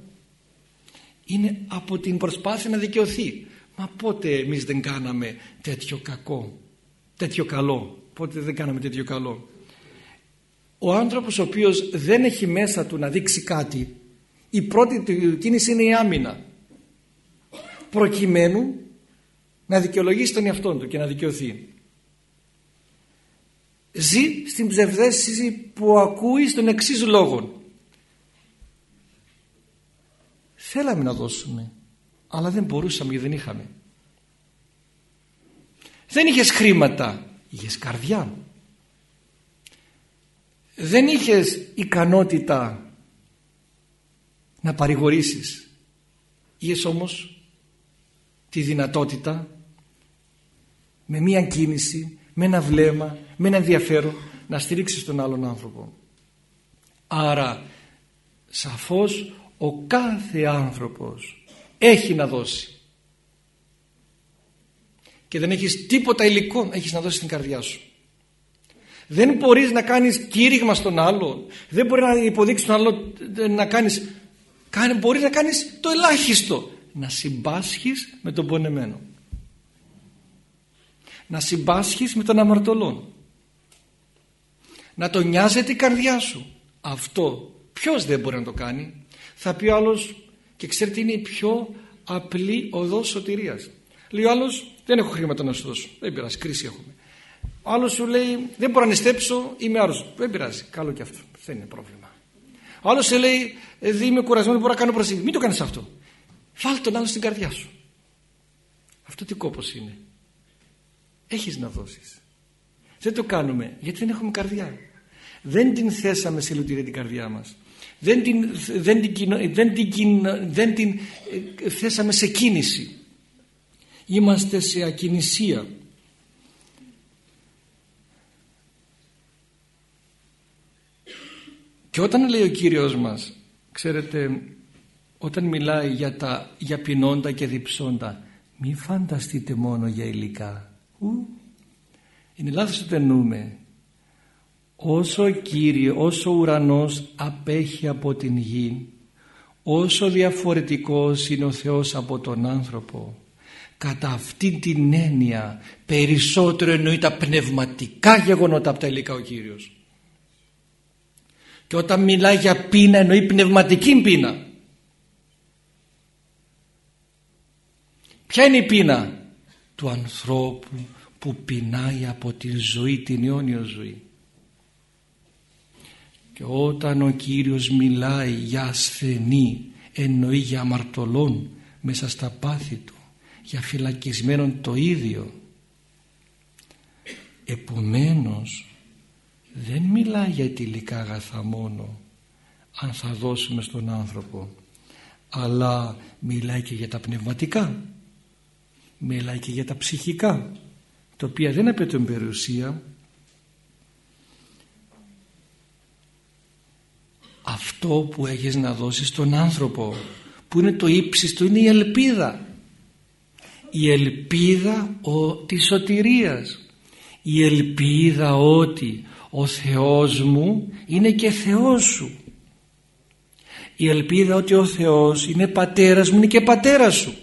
είναι από την προσπάθεια να δικαιωθεί. Μα πότε εμείς δεν κάναμε τέτοιο κακό τέτοιο καλό πότε δεν κάναμε τέτοιο καλό ο άνθρωπος ο οποίος δεν έχει μέσα του να δείξει κάτι η πρώτη του κίνηση είναι η άμυνα. Προκειμένου να δικαιολογήσει τον εαυτό του και να δικαιωθεί. Ζει στην ψευδέστηση που ακούει στον εξής λόγο θέλαμε να δώσουμε αλλά δεν μπορούσαμε γιατί δεν είχαμε δεν είχες χρήματα είχες καρδιά δεν είχες ικανότητα να παρηγορήσεις. Είχες όμως τη δυνατότητα με μία κίνηση με ένα βλέμμα με ένα ενδιαφέρον να στηρίξεις τον άλλον άνθρωπο. Άρα σαφώς ο κάθε άνθρωπος έχει να δώσει. Και δεν έχεις τίποτα υλικό έχεις να δώσεις την καρδιά σου δεν μπορείς να κάνεις κήρυγμα στον άλλο δεν μπορεί να υποδείξεις τον άλλο να κάνεις μπορείς να κάνεις το ελάχιστο. Να συμπάσχεις με τον πονεμένο. Να συμπάσχεις με τον αμαρτωλόν. Να τον νοιάζεται η καρδιά σου. Αυτό ποιος δεν μπορεί να το κάνει. Θα πει ο άλλος και ξέρετε είναι η πιο απλή οδός σωτηρίας λέει ο άλλος δεν έχω χρήματα να σου δώσω. Δεν πειράζει κρίση έχουμε ο άλλος σου λέει δεν μπορώ να νηστέψω είμαι άρρωστος δεν πειράζει καλό και αυτό δεν είναι πρόβλημα. Ο άλλος σου λέει δεν είμαι κουρασμένος μπορώ να κάνω προσοχή μην το κάνεις αυτό. Βάλ τον άλλο στην καρδιά σου. Αυτό τι κόπος είναι. Έχεις να δώσεις. Δεν το κάνουμε γιατί δεν έχουμε καρδιά. Δεν την θέσαμε σε λουτήρια την καρδιά μας. Δεν την, δεν την, δεν την, δεν την ε, θέσαμε σε κίνηση. Είμαστε σε ακινησία και όταν λέει ο Κύριος μας ξέρετε όταν μιλάει για, τα, για πεινώντα και διψώντα μη φανταστείτε μόνο για υλικά. Ου, είναι λάθος ότι εννοούμε. Όσο Κύριε, όσο ο ουρανός απέχει από την γη όσο διαφορετικός είναι ο Θεός από τον άνθρωπο κατά αυτήν την έννοια περισσότερο εννοεί τα πνευματικά γεγονότα από τα υλικά ο Κύριος και όταν μιλάει για πείνα εννοεί πνευματική πείνα. Ποια είναι η πείνα; Του ανθρώπου που πεινάει από τη ζωή την αιώνια ζωή. Και όταν ο Κύριος μιλάει για ασθενή εννοεί για αμαρτωλών μέσα στα πάθη του για φυλακισμένον το ίδιο. Επομένως δεν μιλάει για υλικά αγαθά μόνο αν θα δώσουμε στον άνθρωπο αλλά μιλάει και για τα πνευματικά. Μιλάει και για τα ψυχικά τα οποία δεν απαιτούν περιουσία. Αυτό που έχεις να δώσεις στον άνθρωπο που είναι το ύψιστο είναι η ελπίδα. Η ελπίδα ο, της σωτηρίας. Η ελπίδα ότι ο Θεός μου είναι και Θεός σου. Η ελπίδα ότι ο Θεός είναι πατέρας μου είναι και πατέρας σου.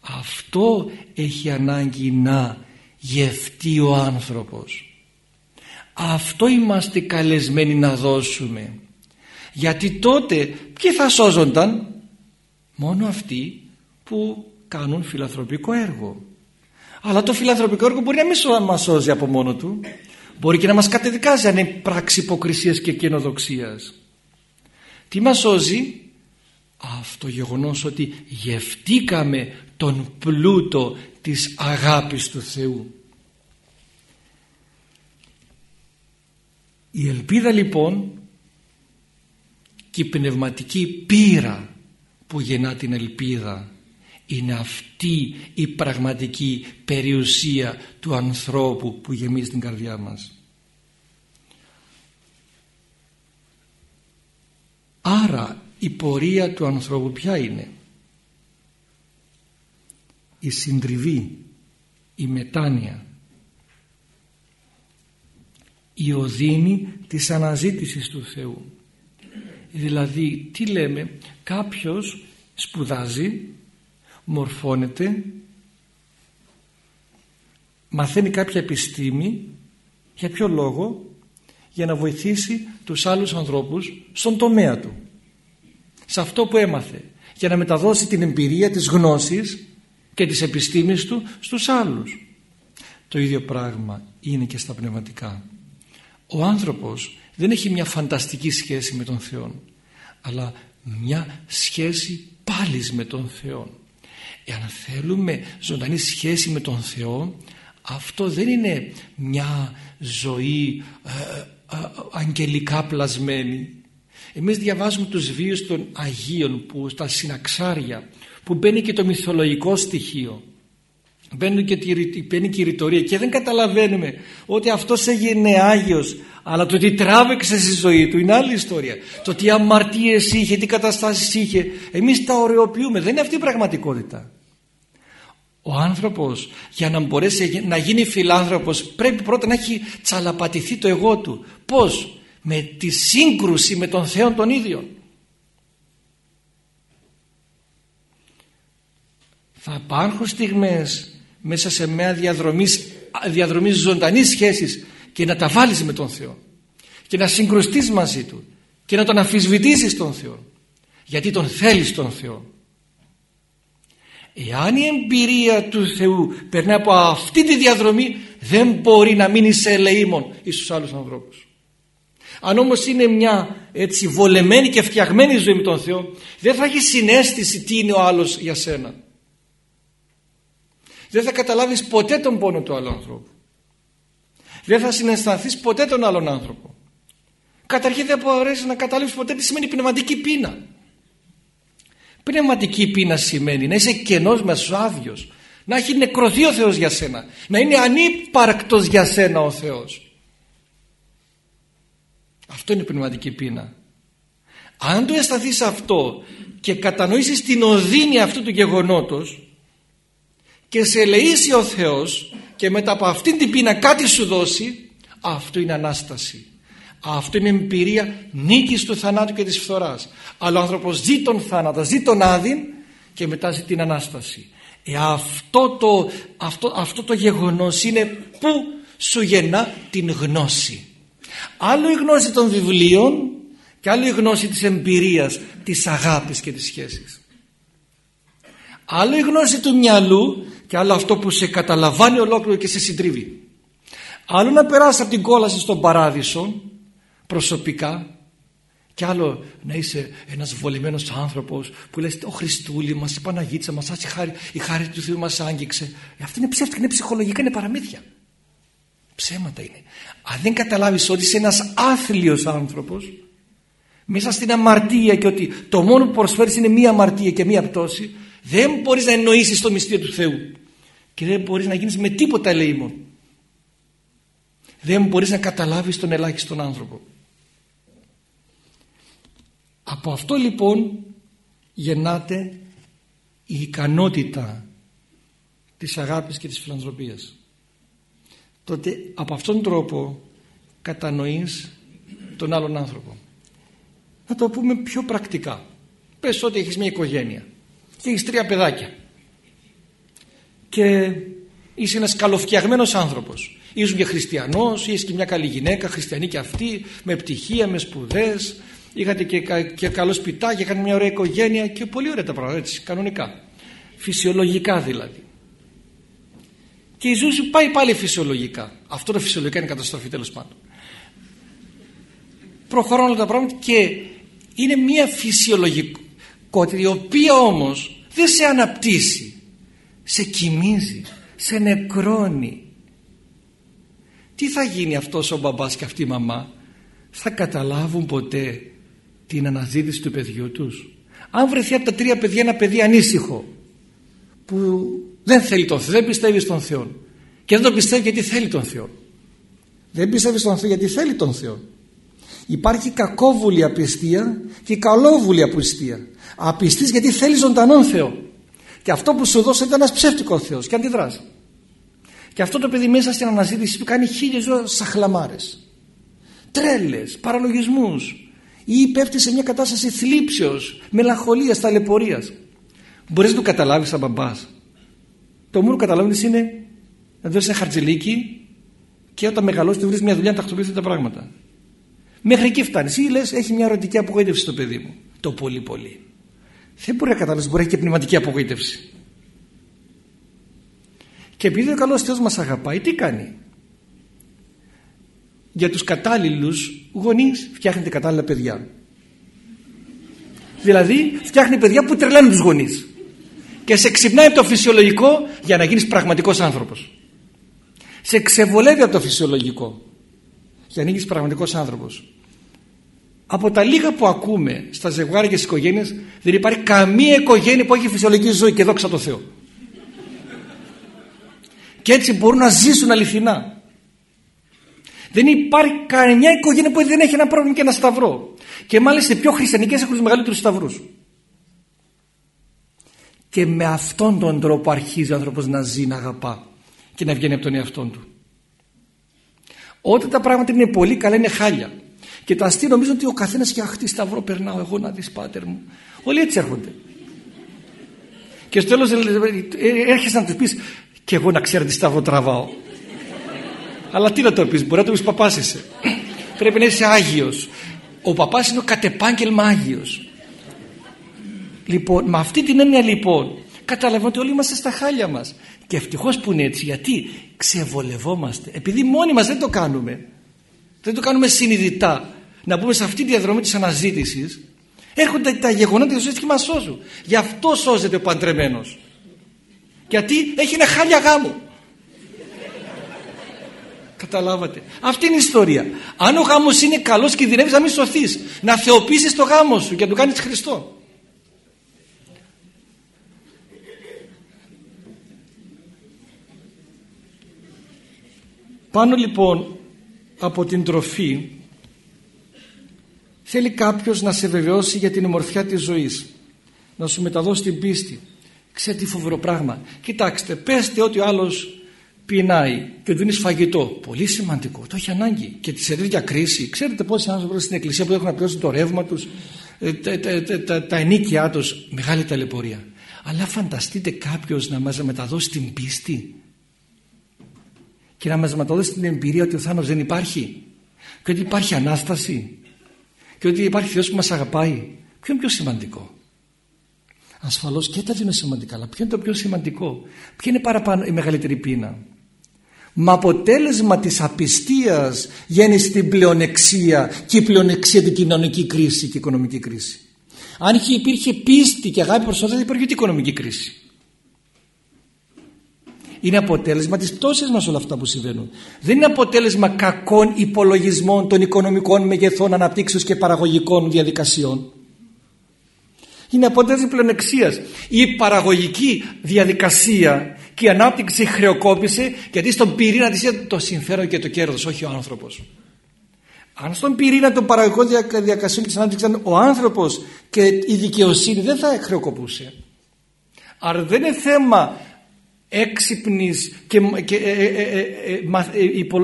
Αυτό έχει ανάγκη να γευτεί ο άνθρωπος. Αυτό είμαστε καλεσμένοι να δώσουμε. Γιατί τότε ποιοι θα σώζονταν; Μόνο αυτοί που κάνουν φιλανθρωπικό έργο. Αλλά το φιλανθρωπικό έργο μπορεί να μην μας σώζει από μόνο του μπορεί και να μας κατεδικάζει αν είναι πράξη υποκρισίας και καινοδοξίας. Τι μας σώζει; Αυτό γεγονός ότι γευτήκαμε τον πλούτο της αγάπης του Θεού. Η ελπίδα λοιπόν και η πνευματική πείρα που γεννά την ελπίδα είναι αυτή η πραγματική περιουσία του ανθρώπου που γεμίζει την καρδιά μας. Άρα η πορεία του ανθρώπου ποια είναι; Η συντριβή, η μετάνοια, η οδύνη της αναζήτησης του Θεού. Δηλαδή τι λέμε, κάποιος σπουδάζει μορφώνεται μαθαίνει κάποια επιστήμη για ποιο λόγο για να βοηθήσει τους άλλους ανθρώπους στον τομέα του. Σε αυτό που έμαθε για να μεταδώσει την εμπειρία της γνώσης και της επιστήμης του στους άλλους. Το ίδιο πράγμα είναι και στα πνευματικά. Ο άνθρωπος δεν έχει μια φανταστική σχέση με τον Θεό αλλά μια σχέση πάλι με τον Θεό εάν θέλουμε ζωντανή σχέση με τον Θεό αυτό δεν είναι μια ζωή ε, ε, αγγελικά πλασμένη. Εμείς διαβάζουμε τους βίους των Αγίων που στα συναξάρια που μπαίνει και το μυθολογικό στοιχείο. Μπαίνει και, μπαίνει και η ρητορία και δεν καταλαβαίνουμε ότι αυτός έγινε Άγιος αλλά το ότι τράβηξε στη ζωή του είναι άλλη ιστορία. Το τι αμαρτίες είχε, τι καταστάσεις είχε εμείς τα ωρεοποιούμε. Δεν είναι αυτή η πραγματικότητα ο άνθρωπος για να μπορέσει να γίνει φιλάνθρωπος πρέπει πρώτα να έχει τσαλαπατηθεί το εγώ του. Πως με τη σύγκρουση με τον Θεό τον ίδιο θα υπάρχουν στιγμές μέσα σε μια διαδρομή, διαδρομή ζωντανής σχέσης και να τα βάλεις με τον Θεό. Και να συγκρουστείς μαζί Του. Και να τον αφισβητήσεις τον Θεό. Γιατί τον θέλεις τον Θεό εάν η εμπειρία του Θεού περνάει από αυτή τη διαδρομή δεν μπορεί να μείνει σε ελεήμον εις τους άλλους ανθρώπους. Αν όμως είναι μια έτσι βολεμένη και φτιαγμένη ζωή με τον Θεό δεν θα έχει συνέστηση τι είναι ο άλλος για σένα. Δεν θα καταλάβεις ποτέ τον πόνο του άλλου ανθρώπου. Δεν θα συναισθανθείς ποτέ τον άλλον άνθρωπο. Καταρχήν δεν μπορέσει να καταλάβεις ποτέ τι σημαίνει πνευματική πείνα πνευματική πείνα σημαίνει να είσαι κενός μεσοάδιος να έχει νεκρωθεί ο Θεός για σένα να είναι ανύπαρκτος για σένα ο Θεός. Αυτό είναι πνευματική πείνα. Αν το αισθανθείς αυτό και κατανοήσεις την οδύνη αυτού του γεγονότος και σε ελεήσει ο Θεός και μετά από αυτήν την πείνα κάτι σου δώσει αυτό είναι Ανάσταση αυτό είναι εμπειρία νίκης του θανάτου και της φθοράς. Αλλά ο άνθρωπος ζει τον θάνατο ζει τον άδειν και μετά ζει την Ανάσταση. Ε, αυτό, το, αυτό, αυτό το γεγονός είναι που σου γεννά την γνώση. Άλλο η γνώση των βιβλίων και άλλο η γνώση της εμπειρίας της αγάπης και της σχέσης. Άλλο η γνώση του μυαλού και άλλο αυτό που σε καταλαβαίνει ολόκληρο και σε συντρίβει. Άλλο να περάσεις από την κόλαση στον παράδεισο προσωπικά και άλλο να είσαι ένας βολημένος άνθρωπος που λες «Ο Χριστούλη μας, η Παναγίτσα μας, η χάρη, η χάρη του Θεού μας άγγιξε». Ε, αυτό είναι ψεύτικο, είναι ψυχολογικά, είναι παραμύθια. Ψέματα είναι. Αν δεν καταλάβεις ότι είσαι ένας άθλιος άνθρωπος μέσα στην αμαρτία και ότι το μόνο που προσφέρεις είναι μία αμαρτία και μία πτώση δεν μπορείς να εννοήσεις το μυστήριο του Θεού και δεν μπορείς να γίνεις με τίποτα ελεήμων. Δεν μπορείς να καταλάβεις τον ελάχιστον άνθρωπο. Από αυτό λοιπόν γεννάται η ικανότητα της αγάπης και της φιλανθρωπίας. Τότε από αυτόν τον τρόπο κατανοείς τον άλλον άνθρωπο. Να το πούμε πιο πρακτικά. Πες ότι έχεις μια οικογένεια και έχεις τρία παιδάκια και είσαι ένας καλοφτιαγμένος άνθρωπος. Ήσουν και χριστιανός, είσαι και μια καλή γυναίκα, χριστιανή και αυτή, με πτυχία, με σπουδές, είχατε και, και καλό σπιτάκι, είχατε μια ωραία οικογένεια και πολύ ωραία τα πράγματα έτσι, κανονικά. Φυσιολογικά δηλαδή. Και η ζωή σου πάει πάλι φυσιολογικά. Αυτό το φυσιολογικά είναι καταστροφή τέλος πάντων. Προχωρούν όλα τα πράγματα και είναι μια φυσιολογικότητα η οποία όμως δεν σε αναπτύσσει, σε κοιμίζει, σε νεκρώνει. Τι θα γίνει αυτός ο μπαμπάς και αυτή η μαμά, θα καταλάβουν ποτέ την αναζήτηση του παιδιού τους αν βρεθεί από τα τρία παιδιά ένα παιδί ανήσυχο που δεν θέλει τον Θεό, δεν πιστεύει στον Θεό και δεν τον πιστεύει γιατί θέλει τον Θεό δεν πιστεύει στον Θεό γιατί θέλει τον Θεό Υπάρχει κακόβουλη απιστία και καλόβουλη απιστία. Απιστής γιατί θέλει ζωντανόν Θεό. Και αυτό που σου δώσε ήταν ένας ψεύτικο Θεός και αντιδράσει. Και αυτό το παιδί μέσα στην αναζήτηση του κάνει χίλιες σαχλαμάρες. Τρέλες, παραλογισμούς ή πέφτει σε μια κατάσταση θλίψεως, μελαγχολίας, ταλαιπωρίας. Μπορείς να το καταλάβεις σαν μπαμπάς. Το μόνο που καταλαβαίνεις είναι να δώσεις ένα χαρτζελίκι και όταν μεγαλώσεις του βρεις μια δουλειά να τακτοποιήσει τα πράγματα. Μέχρι εκεί φτάνεις. Ή λες, έχει μια ερωτική απογοήτευση στο παιδί μου. Το πολύ πολύ. Δεν μπορεί να καταλάβεις, μπορεί να έχει και πνευματική απογοήτευση. Και επειδή ο καλός Θεός μας αγαπάει, τι κάνει; Για τους κατάλληλους γονείς φτιάχνετε κατάλληλα παιδιά. Δηλαδή φτιάχνει παιδιά που τρελαίνουν τους γονείς. Και σε ξυπνάει από το φυσιολογικό για να γίνεις πραγματικός άνθρωπος. Σε ξεβολεύει από το φυσιολογικό για να γίνεις πραγματικός άνθρωπος. Από τα λίγα που ακούμε στα ζευγάρια και στις οικογένειες δεν υπάρχει καμία οικογένεια που έχει φυσιολογική ζωή και δόξα τω Θεώ. Και έτσι μπορούν να ζήσουν αληθινά. Δεν υπάρχει καμιά οικογένεια που δεν έχει ένα πρόβλημα και ένα σταυρό. Και μάλιστα οι πιο χριστιανικές έχουν τους μεγαλύτερους σταυρούς. Και με αυτόν τον τρόπο αρχίζει ο άνθρωπος να ζει, να αγαπά και να βγαίνει από τον εαυτό του. Όταν τα πράγματα είναι πολύ καλά είναι χάλια. Και το αστείο νομίζω ότι ο καθένας έχει αχτή σταυρό περνάω εγώ να δεις πάτερ μου. Όλοι έτσι έρχονται. Και στο τέλος έρχεσαι να τους πεις και εγώ να ξέρω τι σταυρό τραβάω. Αλλά τι να το πεις, μπορεί να το πεις παπάς είσαι. Πρέπει να είσαι άγιος. Ο παπάς είναι ο κατεπάγγελμα άγιος. Λοιπόν, με αυτή την έννοια λοιπόν, καταλαβαίνω ότι όλοι είμαστε στα χάλια μας. Και ευτυχώς που είναι έτσι, γιατί ξεβολευόμαστε. Επειδή μόνοι μας δεν το κάνουμε. Δεν το κάνουμε συνειδητά να μπούμε σε αυτή τη διαδρομή της αναζήτησης έρχονται τα γεγονότα της ζωής και μας σώζουν γι' αυτό σώζεται ο παντρεμένος γιατί έχει ένα χάλια γάμο καταλάβατε αυτή είναι η ιστορία αν ο γάμος είναι καλός και κινδυνεύεις να μην σωθείς να θεοποιήσεις το γάμο σου και να το κάνεις Χριστό πάνω λοιπόν από την τροφή Θέλει κάποιος να σε βεβαιώσει για την ομορφιά της ζωής. Να σου μεταδώσει την πίστη. Ξέρετε τι φοβερό πράγμα. Κοιτάξτε, πέστε ότι ο άλλος πεινάει και δίνει φαγητό. Πολύ σημαντικό. Το έχει ανάγκη. Και τη σε τέτοια κρίση. Ξέρετε πόσοι άνθρωποι στην εκκλησία που έχουν να πληρώσουν το ρεύμα τους, ε, τα, τα, τα, τα ενίκια τους. Μεγάλη ταλαιπωρία. Αλλά φανταστείτε κάποιος να μας μεταδώσει την πίστη; Και να μας μεταδώσει την εμπειρία ότι ο θάνατος δεν υπάρχει και ότι υπάρχει Ανάσταση και ότι υπάρχει Θεός που μας αγαπάει. Ποιο είναι πιο σημαντικό; Ασφαλώς και τα δύο είναι σημαντικά, αλλά ποιο είναι το πιο σημαντικό; Ποια είναι παραπάνω η μεγαλύτερη πείνα; Μα αποτέλεσμα της απιστίας γέννησε την πλεονεξία και η πλεονεξία την κοινωνική κρίση και η οικονομική κρίση. Αν υπήρχε πίστη και αγάπη προς δεν υπήρχε την οικονομική κρίση είναι αποτέλεσμα της πτώσης μας όλα αυτά που συμβαίνουν. Δεν είναι αποτέλεσμα κακών υπολογισμών των οικονομικών μεγεθών αναπτύξεως και παραγωγικών διαδικασιών. Είναι αποτέλεσμα πλεονεξίας. Η παραγωγική διαδικασία και η ανάπτυξη χρεοκόπησε γιατί στον πυρήνα της είναι το συμφέρον και το κέρδος, όχι ο άνθρωπος. Αν στον πυρήνα των παραγωγικών διαδικασιών της ανάπτυξης ήταν ο άνθρωπος και η δικαιοσύνη δεν θα χρεοκοπούσε. Άρα δεν είναι θέμα έξυπνης και, και ε, ε, ε,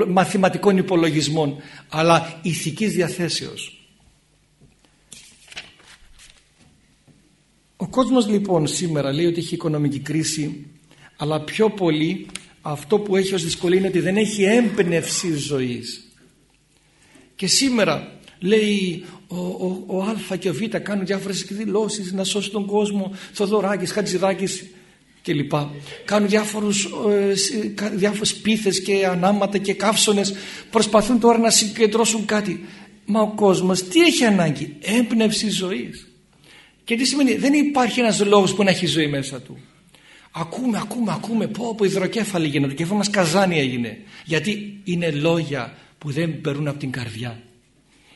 μαθηματικών υπολογισμών αλλά ηθικής διαθέσεως. Ο κόσμος λοιπόν σήμερα λέει ότι έχει οικονομική κρίση αλλά πιο πολύ αυτό που έχει ως δυσκολία είναι ότι δεν έχει έμπνευση ζωής. Και σήμερα λέει ο, ο, ο Α και ο Β κάνουν διάφορες δηλώσεις να σώσει τον κόσμο Θοδωράκης, Χατζηδάκης κλπ. Κάνουν διάφορους, ε, διάφορες πίθες και ανάματα και καύσονες. Προσπαθούν τώρα να συγκεντρώσουν κάτι. Μα ο κόσμος τι έχει ανάγκη; Έμπνευση ζωής. Και τι σημαίνει; Δεν υπάρχει ένας λόγος που να έχει ζωή μέσα του. Ακούμε, ακούμε, ακούμε. Πω, πω υδροκέφαλοι γίνονται. Και αυτό μας καζάνι έγινε. Γιατί είναι λόγια που δεν περνούν από την καρδιά.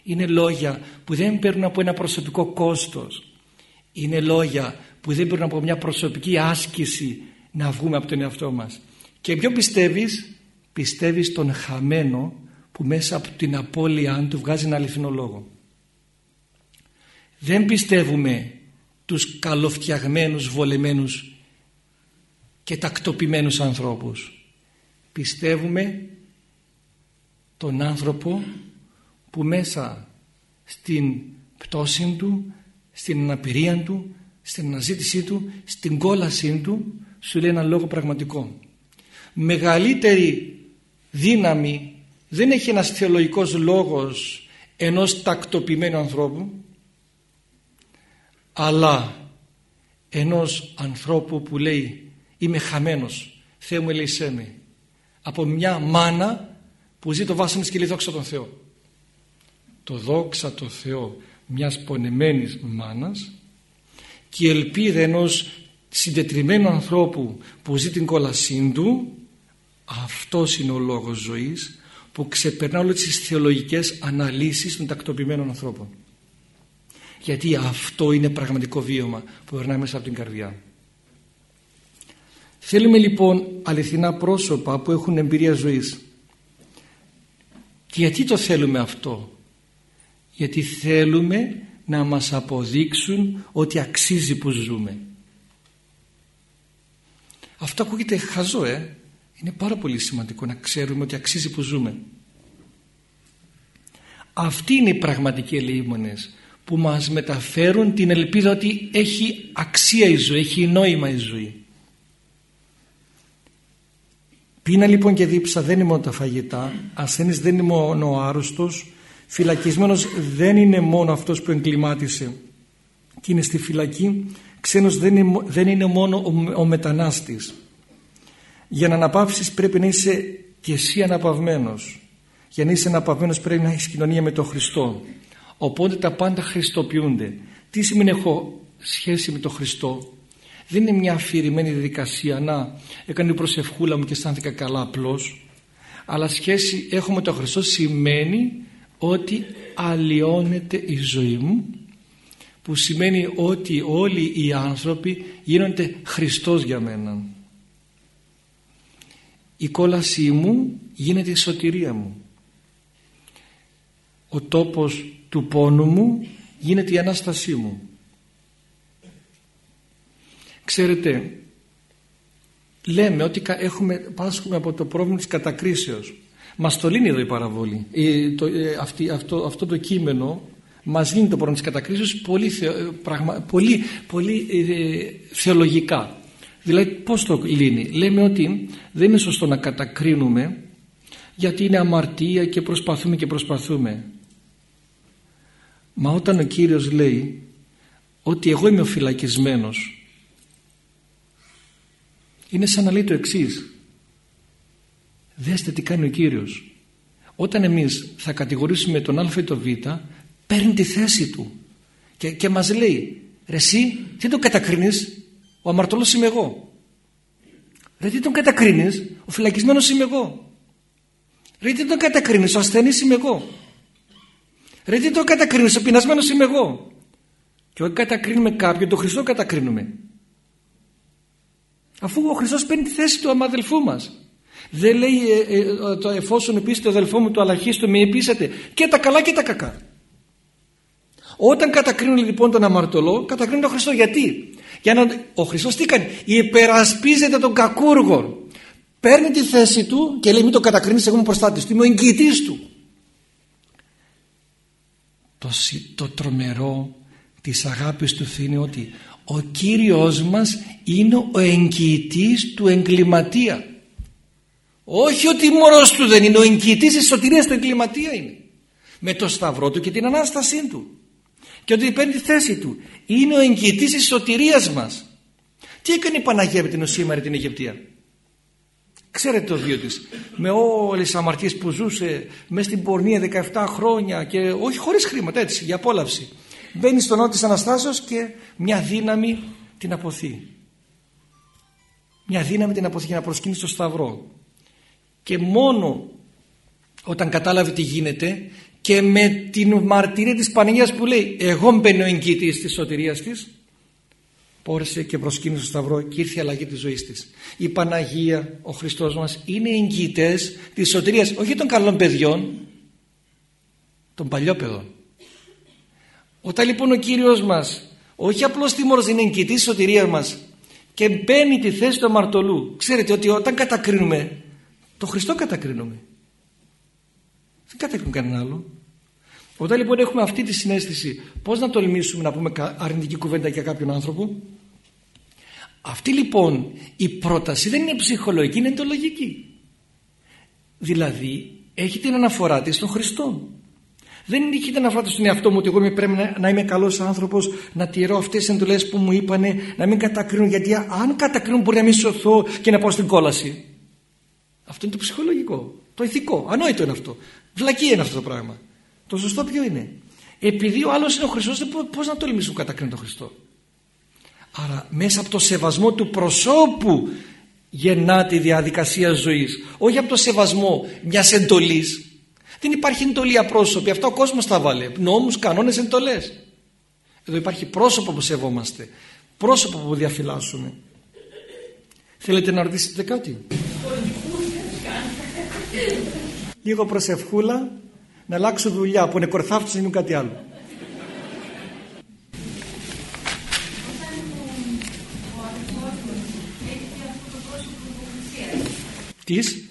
Είναι λόγια που δεν παίρνουν από ένα προσωπικό κόστος. Είναι λόγια που δεν μπορούμε από μια προσωπική άσκηση να βγούμε από τον εαυτό μας. Και ποιο πιστεύεις, πιστεύεις τον χαμένο που που μέσα από την απώλειά του βγάζει ένα αληθινό λόγο. Δεν πιστεύουμε τους καλοφτιαγμένους, βολεμένους και τακτοποιημένους ανθρώπους. Πιστεύουμε τον άνθρωπο που μέσα στην πτώση του, στην αναπηρία του, στην αναζήτησή του, στην κόλασή του σου λέει ένα λόγο πραγματικό. Μεγαλύτερη δύναμη δεν έχει ένας θεολογικός λόγος ενός τακτοποιημένου ανθρώπου αλλά ενός ανθρώπου που λέει είμαι χαμένος. Θεέ μου ελεησέ με. Από μια μάνα που ζει το βάσανες και λέει δόξα τον Θεό. Το δόξα τον Θεό μιας πονεμένης μάνας και η ελπίδα ενός συντετριμένου ανθρώπου που ζει την κόλασή του αυτός είναι ο λόγος ζωής που ξεπερνά όλες τις θεολογικές αναλύσεις των τακτοποιημένων ανθρώπων. Γιατί αυτό είναι πραγματικό βίωμα που περνάει μέσα από την καρδιά θέλουμε λοιπόν αληθινά πρόσωπα που έχουν εμπειρία ζωής. Και γιατί το θέλουμε αυτό; Γιατί θέλουμε να μας αποδείξουν ότι αξίζει που ζούμε. Αυτό ακούγεται χαζό ε. Είναι πάρα πολύ σημαντικό να ξέρουμε ότι αξίζει που ζούμε. Αυτοί είναι οι πραγματικοί ελεήμονες που μας μεταφέρουν την ελπίδα ότι έχει αξία η ζωή, έχει νόημα η ζωή. Πείνα λοιπόν και δίψα δεν είναι μόνο τα φαγητά, ασθενής δεν είναι μόνο ο άρρωστος, φυλακισμένος δεν είναι μόνο αυτός που εγκλημάτισε και είναι στη φυλακή, ξένος δεν είναι, δεν είναι μόνο ο, ο μετανάστης. Για να αναπαύσεις πρέπει να είσαι και εσύ αναπαυμένος. Για να είσαι αναπαυμένος πρέπει να έχεις κοινωνία με τον Χριστό. Οπότε τα πάντα χριστοποιούνται. Τι σημαίνει έχω σχέση με τον Χριστό; Δεν είναι μια αφηρημένη διαδικασία να έκανε προσευχούλα μου και αισθάνθηκα καλά απλώς. Αλλά σχέση έχω με τον Χριστό σημαίνει ότι αλλοιώνεται η ζωή μου που σημαίνει ότι όλοι οι άνθρωποι γίνονται Χριστός για μένα. Η κόλασή μου γίνεται η σωτηρία μου. Ο τόπος του πόνου μου γίνεται η Ανάστασή μου. Ξέρετε, λέμε ότι έχουμε, πάσχουμε από το πρόβλημα της κατακρίσεως. Μας το λύνει εδώ η παραβολή. Ε, το, ε, αυτή, αυτό, αυτό το κείμενο μας λύνει το πρόβλημα της κατακρίσεως πολύ, θεω, ε, πραγμα, πολύ, πολύ ε, θεολογικά. Δηλαδή πώς το λύνει; Λέμε ότι δεν είναι σωστό να κατακρίνουμε γιατί είναι αμαρτία και προσπαθούμε και προσπαθούμε. Μα όταν ο Κύριος λέει ότι εγώ είμαι ο φυλακισμένος είναι σαν να λέει το εξής. Δέστε τι κάνει ο Κύριος. Όταν εμείς θα κατηγορήσουμε τον α ή τον β παίρνει τη θέση του. Και, και μας λέει ρε εσύ τι τον κατακρίνεις; Ο αμαρτωλός είμαι εγώ ρε τι τον κατακρίνεις; Ο φυλακισμένος είμαι εγώ ρε τι τον κατακρίνεις; Ο ασθενής είμαι εγώ Ρε τι το κατακρίνεις, ο πεινασμένος είμαι εγώ. Και όχι κατακρίνουμε κάποιον, τον Χριστό κατακρίνουμε. Αφού ο Χριστός παίρνει τη θέση του αμαδελφού μας. Δεν λέει ε, ε, το εφόσον επίσης το αδελφό μου το αλαχίστο με επίσατε και τα καλά και τα κακά. Όταν κατακρίνουν λοιπόν τον αμαρτωλό, κατακρίνουν τον Χριστό. Γιατί; Για να, ο Χριστός τι κάνει, υπερασπίζεται τον κακούργο. Παίρνει τη θέση του και λέει μην το κατακρίνεις εγώ είμαι προστάτης του, είμαι ο εγγυητής του το, το τρομερό της αγάπης του Θεού είναι ότι ο Κύριος μας είναι ο εγγυητής του εγκληματία. Όχι ότι μόνος του δεν είναι ο εγγυητής της σωτηρίας του εγκληματία είναι. Με το σταυρό του και την Ανάστασή του. Και ότι παίρνει τη θέση του. Είναι ο εγγυητής της σωτηρίας μας. Τι έκανε η Παναγία με την Οσήμαρη την Αιγυπτία; Ξέρετε το βίο της. Με όλες τις αμαρτίες που ζούσε μέσα στην πορνεία 17 χρόνια και όχι χωρίς χρήματα έτσι για απόλαυση μπαίνει στον νότο της Αναστάσεως και μια δύναμη την αποθεί μια δύναμη την αποθεί για να προσκύνει στο Σταυρό και μόνο όταν κατάλαβε τι γίνεται και με την μαρτυρία της Παναγίας που λέει εγώ μπαίνω εγγύτης της σωτηρίας της πόρεσε και προσκύνησε στο σταυρό και ήρθε η αλλαγή της ζωής της. Η Παναγία, ο Χριστός μας είναι εγγυητές της σωτηρίας όχι των καλών παιδιών των παλιόπαιδων. Όταν λοιπόν ο Κύριος μας όχι απλώς τιμωρός είναι εγγυητής της σωτηρίας μας και μπαίνει τη θέση του αμαρτωλού ξέρετε ότι όταν κατακρίνουμε το Χριστό κατακρίνουμε. Δεν κατακρίνουμε κανένα άλλο. Όταν λοιπόν έχουμε αυτή τη συνέστηση πώς να τολμήσουμε να πούμε αρνητική κουβέντα για κάποιον άνθρωπο; Αυτή λοιπόν η πρόταση δεν είναι ψυχολογική είναι εντολογική. Δηλαδή έχει την αναφορά της στον Χριστό δεν έχει την αναφορά της στον εαυτό μου ότι εγώ πρέπει να, να είμαι καλός άνθρωπος να τηρώ αυτές τις εντολές που μου είπανε να μην κατακρίνω γιατί αν κατακρίνω μπορεί να μην σωθώ και να πάω στην κόλαση αυτό είναι το ψυχολογικό το ηθικό ανόητο είναι αυτό βλακία είναι αυτό το πράγμα το σωστό ποιο είναι; Επειδή ο άλλος είναι ο Χριστός, πώς να τολμήσουν κατακρίνει τον Χριστό; Άρα μέσα από το σεβασμό του προσώπου γεννά τη διαδικασία ζωής. Όχι από το σεβασμό μιας εντολής. Δεν υπάρχει εντολή απρόσωπη. Αυτό ο κόσμος τα βάλε. Νόμους, κανόνες, εντολές. Εδώ υπάρχει πρόσωπο που σεβόμαστε. Πρόσωπο που διαφυλάσσουμε. Θέλετε να ρωτήσετε κάτι; Λίγο προσευχούλα να αλλάξω δουλειά που είναι κορθάφτης είναι κάτι άλλο. Τις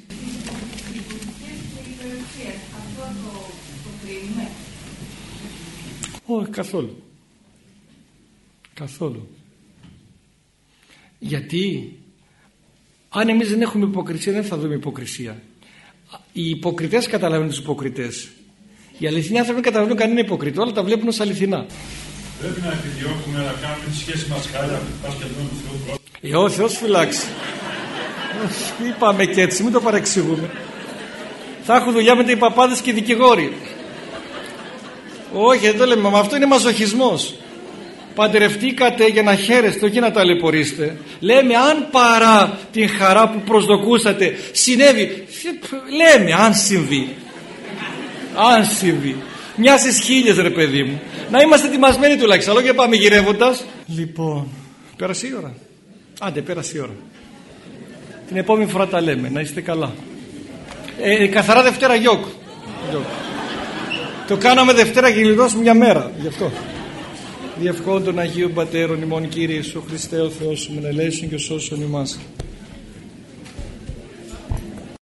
Όχι καθόλου. Καθόλου. Γιατί αν εμείς δεν έχουμε υποκρισία δεν θα δούμε υποκρισία. Οι υποκριτές καταλαβαίνουν τους υποκριτές. Οι αληθινοί άνθρωποι δεν καταλαβαίνουν κανένα υποκριτό, αλλά τα βλέπουν ως αληθινά. Πρέπει να επιδιώκουμε να κάνουμε τη σχέση μας χάλια, πας και του Θεού Ε, ο Θεό φυλάξει. Είπαμε και έτσι, μην το παρεξηγούμε. Θα έχω δουλειά με οι παπάδε και οι δικηγόροι. Όχι, δεν το λέμε, μα αυτό είναι μαζοχισμός. Παντρευτήκατε για να χαίρεστε, όχι να ταλαιπωρήσετε. Λέμε, αν παρά την χαρά που προσδοκούσατε συνέβη, λέμε, αν συμβεί αν συμβεί. Μια στι χίλιες ρε παιδί μου. Να είμαστε ετοιμασμένοι τουλάχιστον. Αλλά και πάμε γυρεύοντας. Λοιπόν, πέρασε η ώρα. Άντε, πέρασε η ώρα. Την επόμενη φορά τα λέμε. Να είστε καλά. Ε, καθαρά Δευτέρα γιόκ. Το κάναμε Δευτέρα και γλιτώσουμε μια μέρα. Γι' αυτό. Διευχών των Αγίων Πατέρων ημών Κύριε Ιησού Χριστέ ο Θεός σου με και σώσον ημάς.